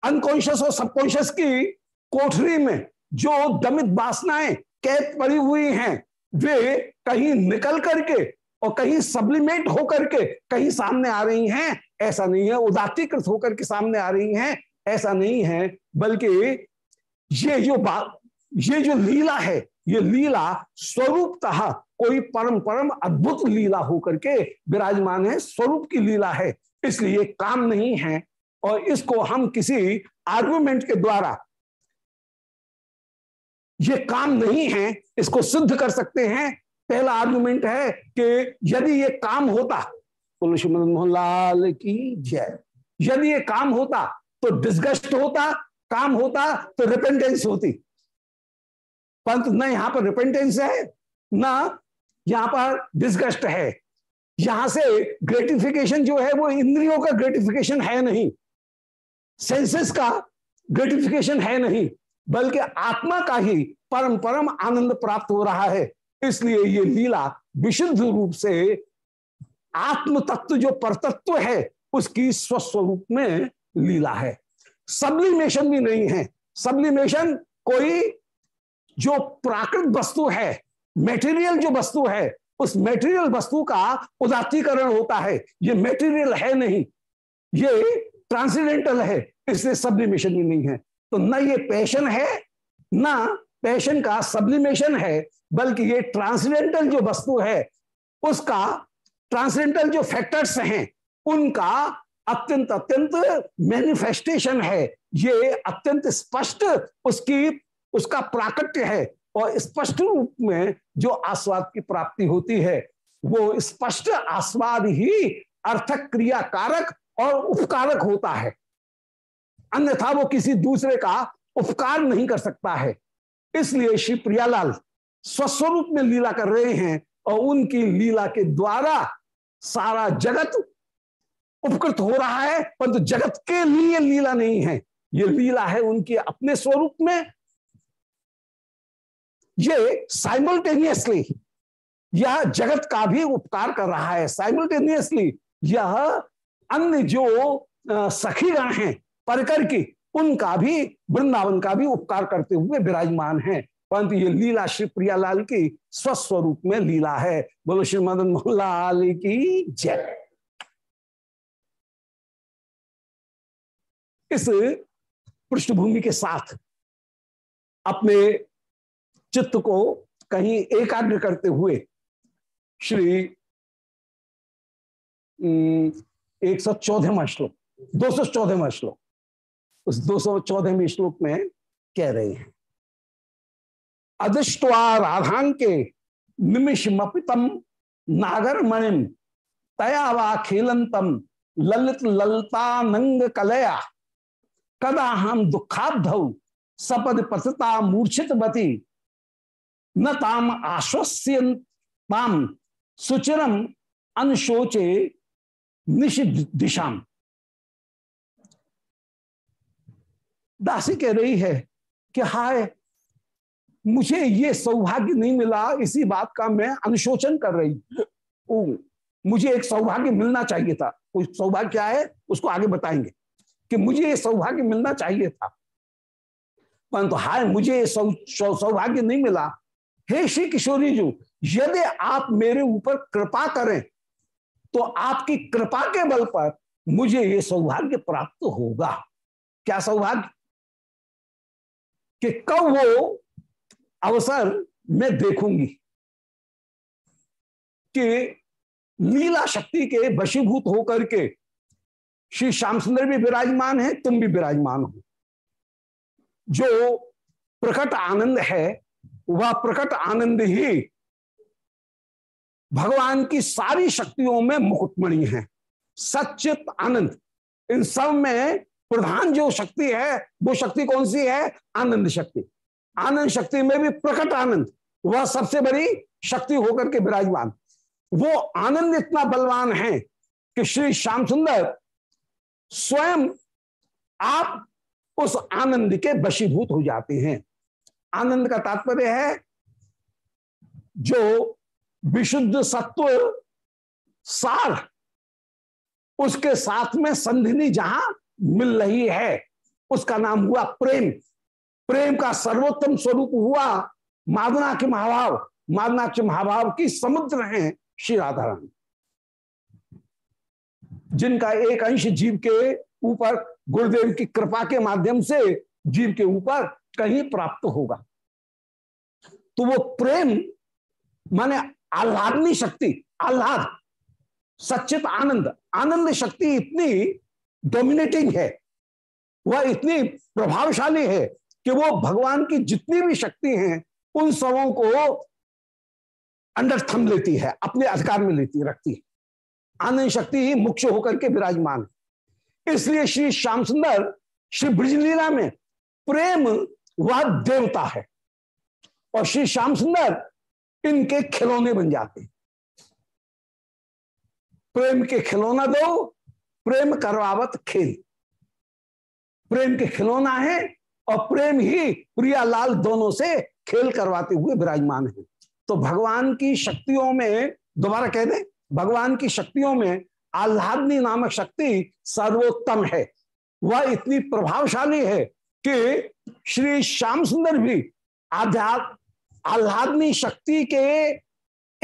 अनकॉन्शियस और सबकॉन्शियस की कोठरी में जो दमित वासनाएँ कैद पड़ी हुई हैं, वे कहीं निकल करके और कहीं सब्लिमेट होकर के कहीं सामने आ रही हैं, ऐसा नहीं है। उदातीकृत होकर के सामने आ रही हैं, ऐसा नहीं है। बल्कि ये जो बात ये जो लीला है, ये लीला स्वरूपतः कोई परम परम अद्भुत लीला होकर के विराजमान है, स्वरूप की लीला है। इसलिए काम नहीं है और इसको हम किसी आर्गुमेंट के द्वारा ये काम नहीं है, इसको सिद्ध कर सकते हैं। पहला आर्गुमेंट है कि यदि ये काम होता, बोलो श्रीमद मोहन लाल की जय। यदि ये काम होता तो डिस्गस्ट होता, काम होता तो रिपेंटेंस होती। परंतु न यहाँ पर रिपेंटेंस है, न यहाँ पर डिस्गस्ट है। यहाँ से ग्रेटिफिकेशन जो है, वो इंद्रियों का ग्रेटिफिकेशन है नहीं। सेंसेस का ग्रेटिफिकेशन है नहीं, बल्कि आत्मा का ही परम परम आनंद प्राप्त हो रहा है। इसलिए ये लीला विशुद्ध रूप से आत्म तत्व जो परतत्व है, उसकी स्वस्वरूप में लीला है। सब्लिमेशन भी नहीं है। सब्लिमेशन कोई जो प्राकृत वस्तु है मेटेरियल जो वस्तु है, उस मेटेरियल वस्तु का उदातीकरण होता है। ये मेटेरियल है नहीं। ये ट्रांसीडेंटल है, इसलिए सब्लिमेशन भी नहीं है। तो न ये पैशन है, न पैशन का सब्लिमेशन है बल्कि ये ट्रांसडेंटल जो वस्तु है, उसका ट्रांसडेंटल जो फैक्टर्स हैं, उनका अत्यंत अत्यंत मैनिफेस्टेशन है। ये अत्यंत स्पष्ट उसकी, उसका प्राकट्य है और स्पष्ट रूप में जो आस्वाद की प्राप्ति होती है, वो स्पष्ट आस्वाद ही अर्थक क्रिया कारक और उपकारक होता है। अन्यथा वो किसी दूसरे का उपकार नहीं कर सकता है। इसलिए श्री प्रियालाल स्वस्वरूप में लीला कर रहे हैं और उनकी लीला के द्वारा सारा जगत उपकृत हो रहा है, परंतु तो जगत के लिए लीला नहीं है। ये लीला है उनके अपने स्वरूप में। ये साइमल्टेनियसली यह जगत का भी उपकार कर रहा है। साइमल्टेनियसली यह अन्य जो सखीगण हैं, परकर की, उनका भी, वृंदावन का भी उपकार करते हुए विराजमान है। परंतु ये लीला श्री प्रियालाल की स्वस्वरूप में लीला है। बोलो श्री मदन मोहन लाल की जय। इस पृष्ठभूमि के साथ अपने चित्त को कहीं एकाग्र करते हुए श्री एक सौ चौदहवा श्लोक, दो सौ चौदहवा श्लोक, उस दो सौ चौदहवें श्लोक में कह रहे हैं। अधिष्टवा राधांके निमिष मपितम नागर मणिम तया वा खेलंतम ललित ललतानंग कलया कदा हम दुखाब्ध, सपद पतता मूर्छित बती, न ताम आश्वस्यम सुचिरम अनशोचे निश दिशाम दासी कह रही है कि हाय मुझे ये सौभाग्य नहीं मिला इसी बात का मैं अनुशोचन कर रही हूँ। मुझे एक सौभाग्य मिलना चाहिए था। कोई सौभाग्य क्या है, उसको आगे बताएँगे कि मुझे ये सौभाग्य मिलना चाहिए था। परंतु हाय, मुझे सौभाग्य नहीं मिला। हे श्री किशोरी जी, यदि आप मेरे ऊपर कृपा करें तो आपकी कृपा के बल पर मुझे ये सौभाग्य प्राप्त होगा। क्या सौभाग्य? कि कब वो अवसर मैं देखूँगी कि लीला शक्ति के वशीभूत होकर के श्री श्याम सुंदर भी विराजमान है, तुम भी विराजमान हो। जो प्रकट आनंद है, वह प्रकट आनंद ही भगवान की सारी शक्तियों में मुकुटमणि है। सचित आनंद। इन सब में प्रधान जो शक्ति है, वो शक्ति कौन सी है? आनंद शक्ति। आनंद शक्ति में भी प्रकट आनंद, वह सबसे बड़ी शक्ति होकर के विराजमान। वो आनंद इतना बलवान है कि श्री श्याम सुंदर स्वयं आप उस आनंद के वशीभूत हो जाते हैं। आनंद का तात्पर्य है जो विशुद्ध सत्व सार उसके साथ में संधिनी जहाँ मिल रही है, उसका नाम हुआ प्रेम। प्रेम का सर्वोत्तम स्वरूप हुआ मादना के महाभाव। मादना के महाभाव की समुद्र है श्री राधा रानी। जिनका एक अंश जीव के ऊपर, गुरुदेव की कृपा के माध्यम से जीव के ऊपर कहीं प्राप्त होगा। तो वो प्रेम माने आह्लादनी शक्ति, आह्लाद सचित आनंद। आनंद शक्ति इतनी डोमिनेटिंग है, वह इतनी प्रभावशाली है कि वो भगवान की जितनी भी शक्ति हैं, उन सबों को अंडर थम लेती है, अपने अधिकार में लेती, रखती है। आनंद शक्ति ही मुख्य होकर के विराजमान इसलिए श्री श्याम सुंदर, श्री ब्रजलीला में प्रेम वह देवता है। और श्री श्याम सुंदर इनके खिलौने बन जाते हैं। प्रेम के खिलौना दो, प्रेम करवावत खेल। प्रेम के खिलौना है और प्रेम ही प्रियालाल दोनों से खेल करवाते हुए विराजमान है। तो भगवान की शक्तियों में, दोबारा कह दें, भगवान की शक्तियों में आह्लादनी नामक शक्ति सर्वोत्तम है। वह इतनी प्रभावशाली है कि श्री श्याम सुंदर भी आह्लादनी शक्ति के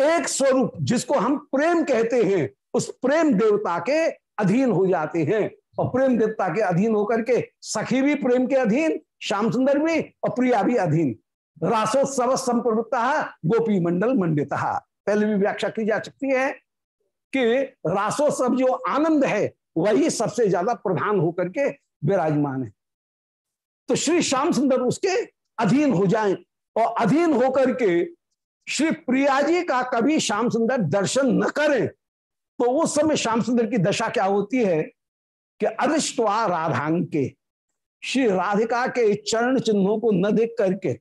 एक स्वरूप, जिसको हम प्रेम कहते हैं, उस प्रेम देवता के अधीन हो जाते हैं। और प्रेम देवता के अधीन होकर के सखी भी प्रेम के अधीन श्याम सुंदर भी और प्रिया भी अधीन। रासोत्सव संप्रवृत्ता गोपी मंडल मंडित। पहले भी व्याख्या की जा सकती है कि रासोत्सव जो आनंद है, वही सबसे ज़्यादा प्रधान होकर के विराजमान है। तो श्री श्याम सुंदर उसके अधीन हो जाएँ और अधीन होकर के श्री प्रिया जी का कभी श्याम सुंदर दर्शन न करें तो उस समय श्याम सुंदर की दशा क्या होती है कि अरिष्टवा राधांग के श्री राधिका के चरण चिन्हों को न देख करके,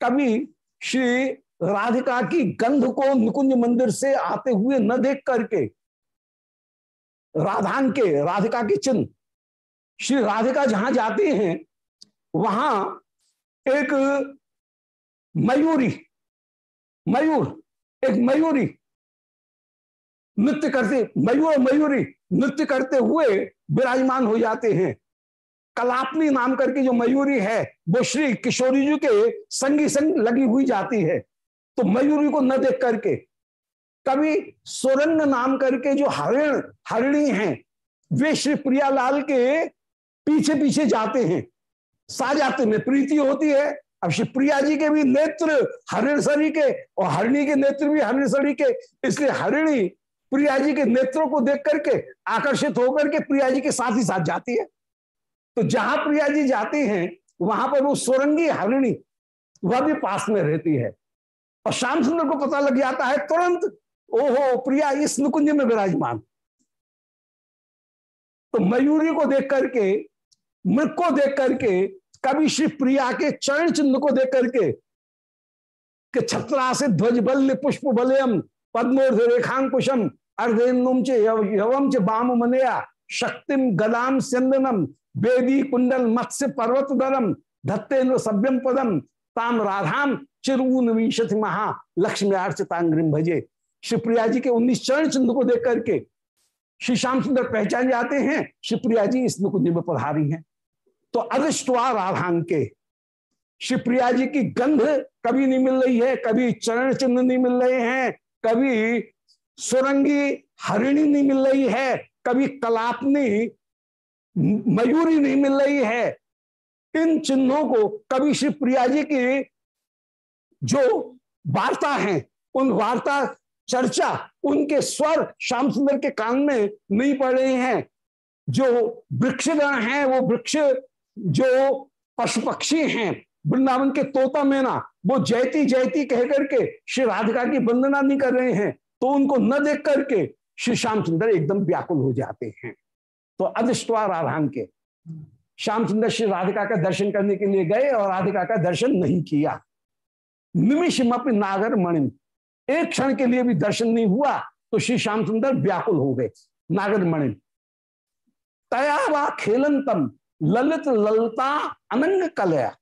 कभी श्री राधिका की गंध को निकुंज मंदिर से आते हुए न देख करके, राधान के, राधिका के चिन्ह, श्री राधिका जहाँ जाती हैं, वहाँ एक मयूरी, मयूर, एक मयूरी नृत्य करते, मयूर मयूरी नृत्य करते हुए विराजमान हो जाते हैं। कलापनी नाम करके जो मयूरी है, वो श्री किशोरी जी के संगी संग लगी हुई जाती है। तो मयूरी को न देख करके कभी सुरंग नाम करके जो हरिण, हरिणी हैं, वे श्री प्रियालाल के पीछे पीछे जाते हैं। सा जाते में प्रीति होती है। अब श्री प्रिया जी के भी नेत्र हरिण सरी के और हरिणी के नेत्र भी हरिण सरी के। इसलिए हरिणी प्रिया जी के नेत्रों को देख करके आकर्षित होकर के प्रिया जी के साथ ही साथ जाती है। तो जहाँ प्रिया जी जाती हैं, वहाँ पर वो सोरंगी हरिणी वह भी पास में रहती है। और श्याम सुंदर को पता लग जाता है, तुरंत, ओहो, प्रिया इस नुकुंज में विराजमान। तो मयूरी को देख करके मृत को देख करके, कभी श्री प्रिया के चरण चिन्ह को देख करके, कि छत्रा से ध्वज बल पुष्प बलयम, पद्मोर्ध रेखांकुशम, अर्धेन्दुम चे यवम च बाम मनया शक्तिम गदाम सिंदनम वेदी कुंडल मत्स्य पर्वत दरम धत्तेन्द्र सभ्यम पदम ताम राधाम चिरून विशति महा, लक्ष्मी अर्चितांग्रिम भजे। शिवप्रिया जी के उन्नीस चरण चिन्ह को देख करके श्री श्याम सुंदर पहचान जाते हैं शिवप्रिया जी इस नुकुंज में पधारी हैं। तो अदृष्टवा राधांग के शिवप्रिया जी की गंध कभी नहीं मिल रही है, कभी चरण चिन्ह नहीं मिल रहे हैं, कभी सुरंगी हरिणी नहीं मिल रही है, कभी कलापनी मयूरी नहीं मिल रही है। इन चिन्हों को कभी श्री प्रिया जी की जो वार्ता है, उन वार्ता चर्चा उनके स्वर श्याम सुंदर के कान में नहीं पड़ रहे हैं। जो वृक्षगण हैं, वो वृक्ष जो पशु पक्षी हैं, वृंदावन के तोता मैना, वो जयती जयती कह करके श्री राधिका की वंदना नहीं कर रहे हैं तो उनको न देख करके श्री श्याम सुंदर एकदम व्याकुल हो जाते हैं। तो अदृष्टवा राधांग के। श्याम सुंदर श्री राधिका का दर्शन करने के लिए गए और राधिका का दर्शन नहीं किया। निमिष नागर मणि। एक क्षण के लिए भी दर्शन नहीं हुआ तो श्री श्याम सुंदर व्याकुल हो गए। नागर मणि। तया व खेलन तम ललित ललता अनंग कलया।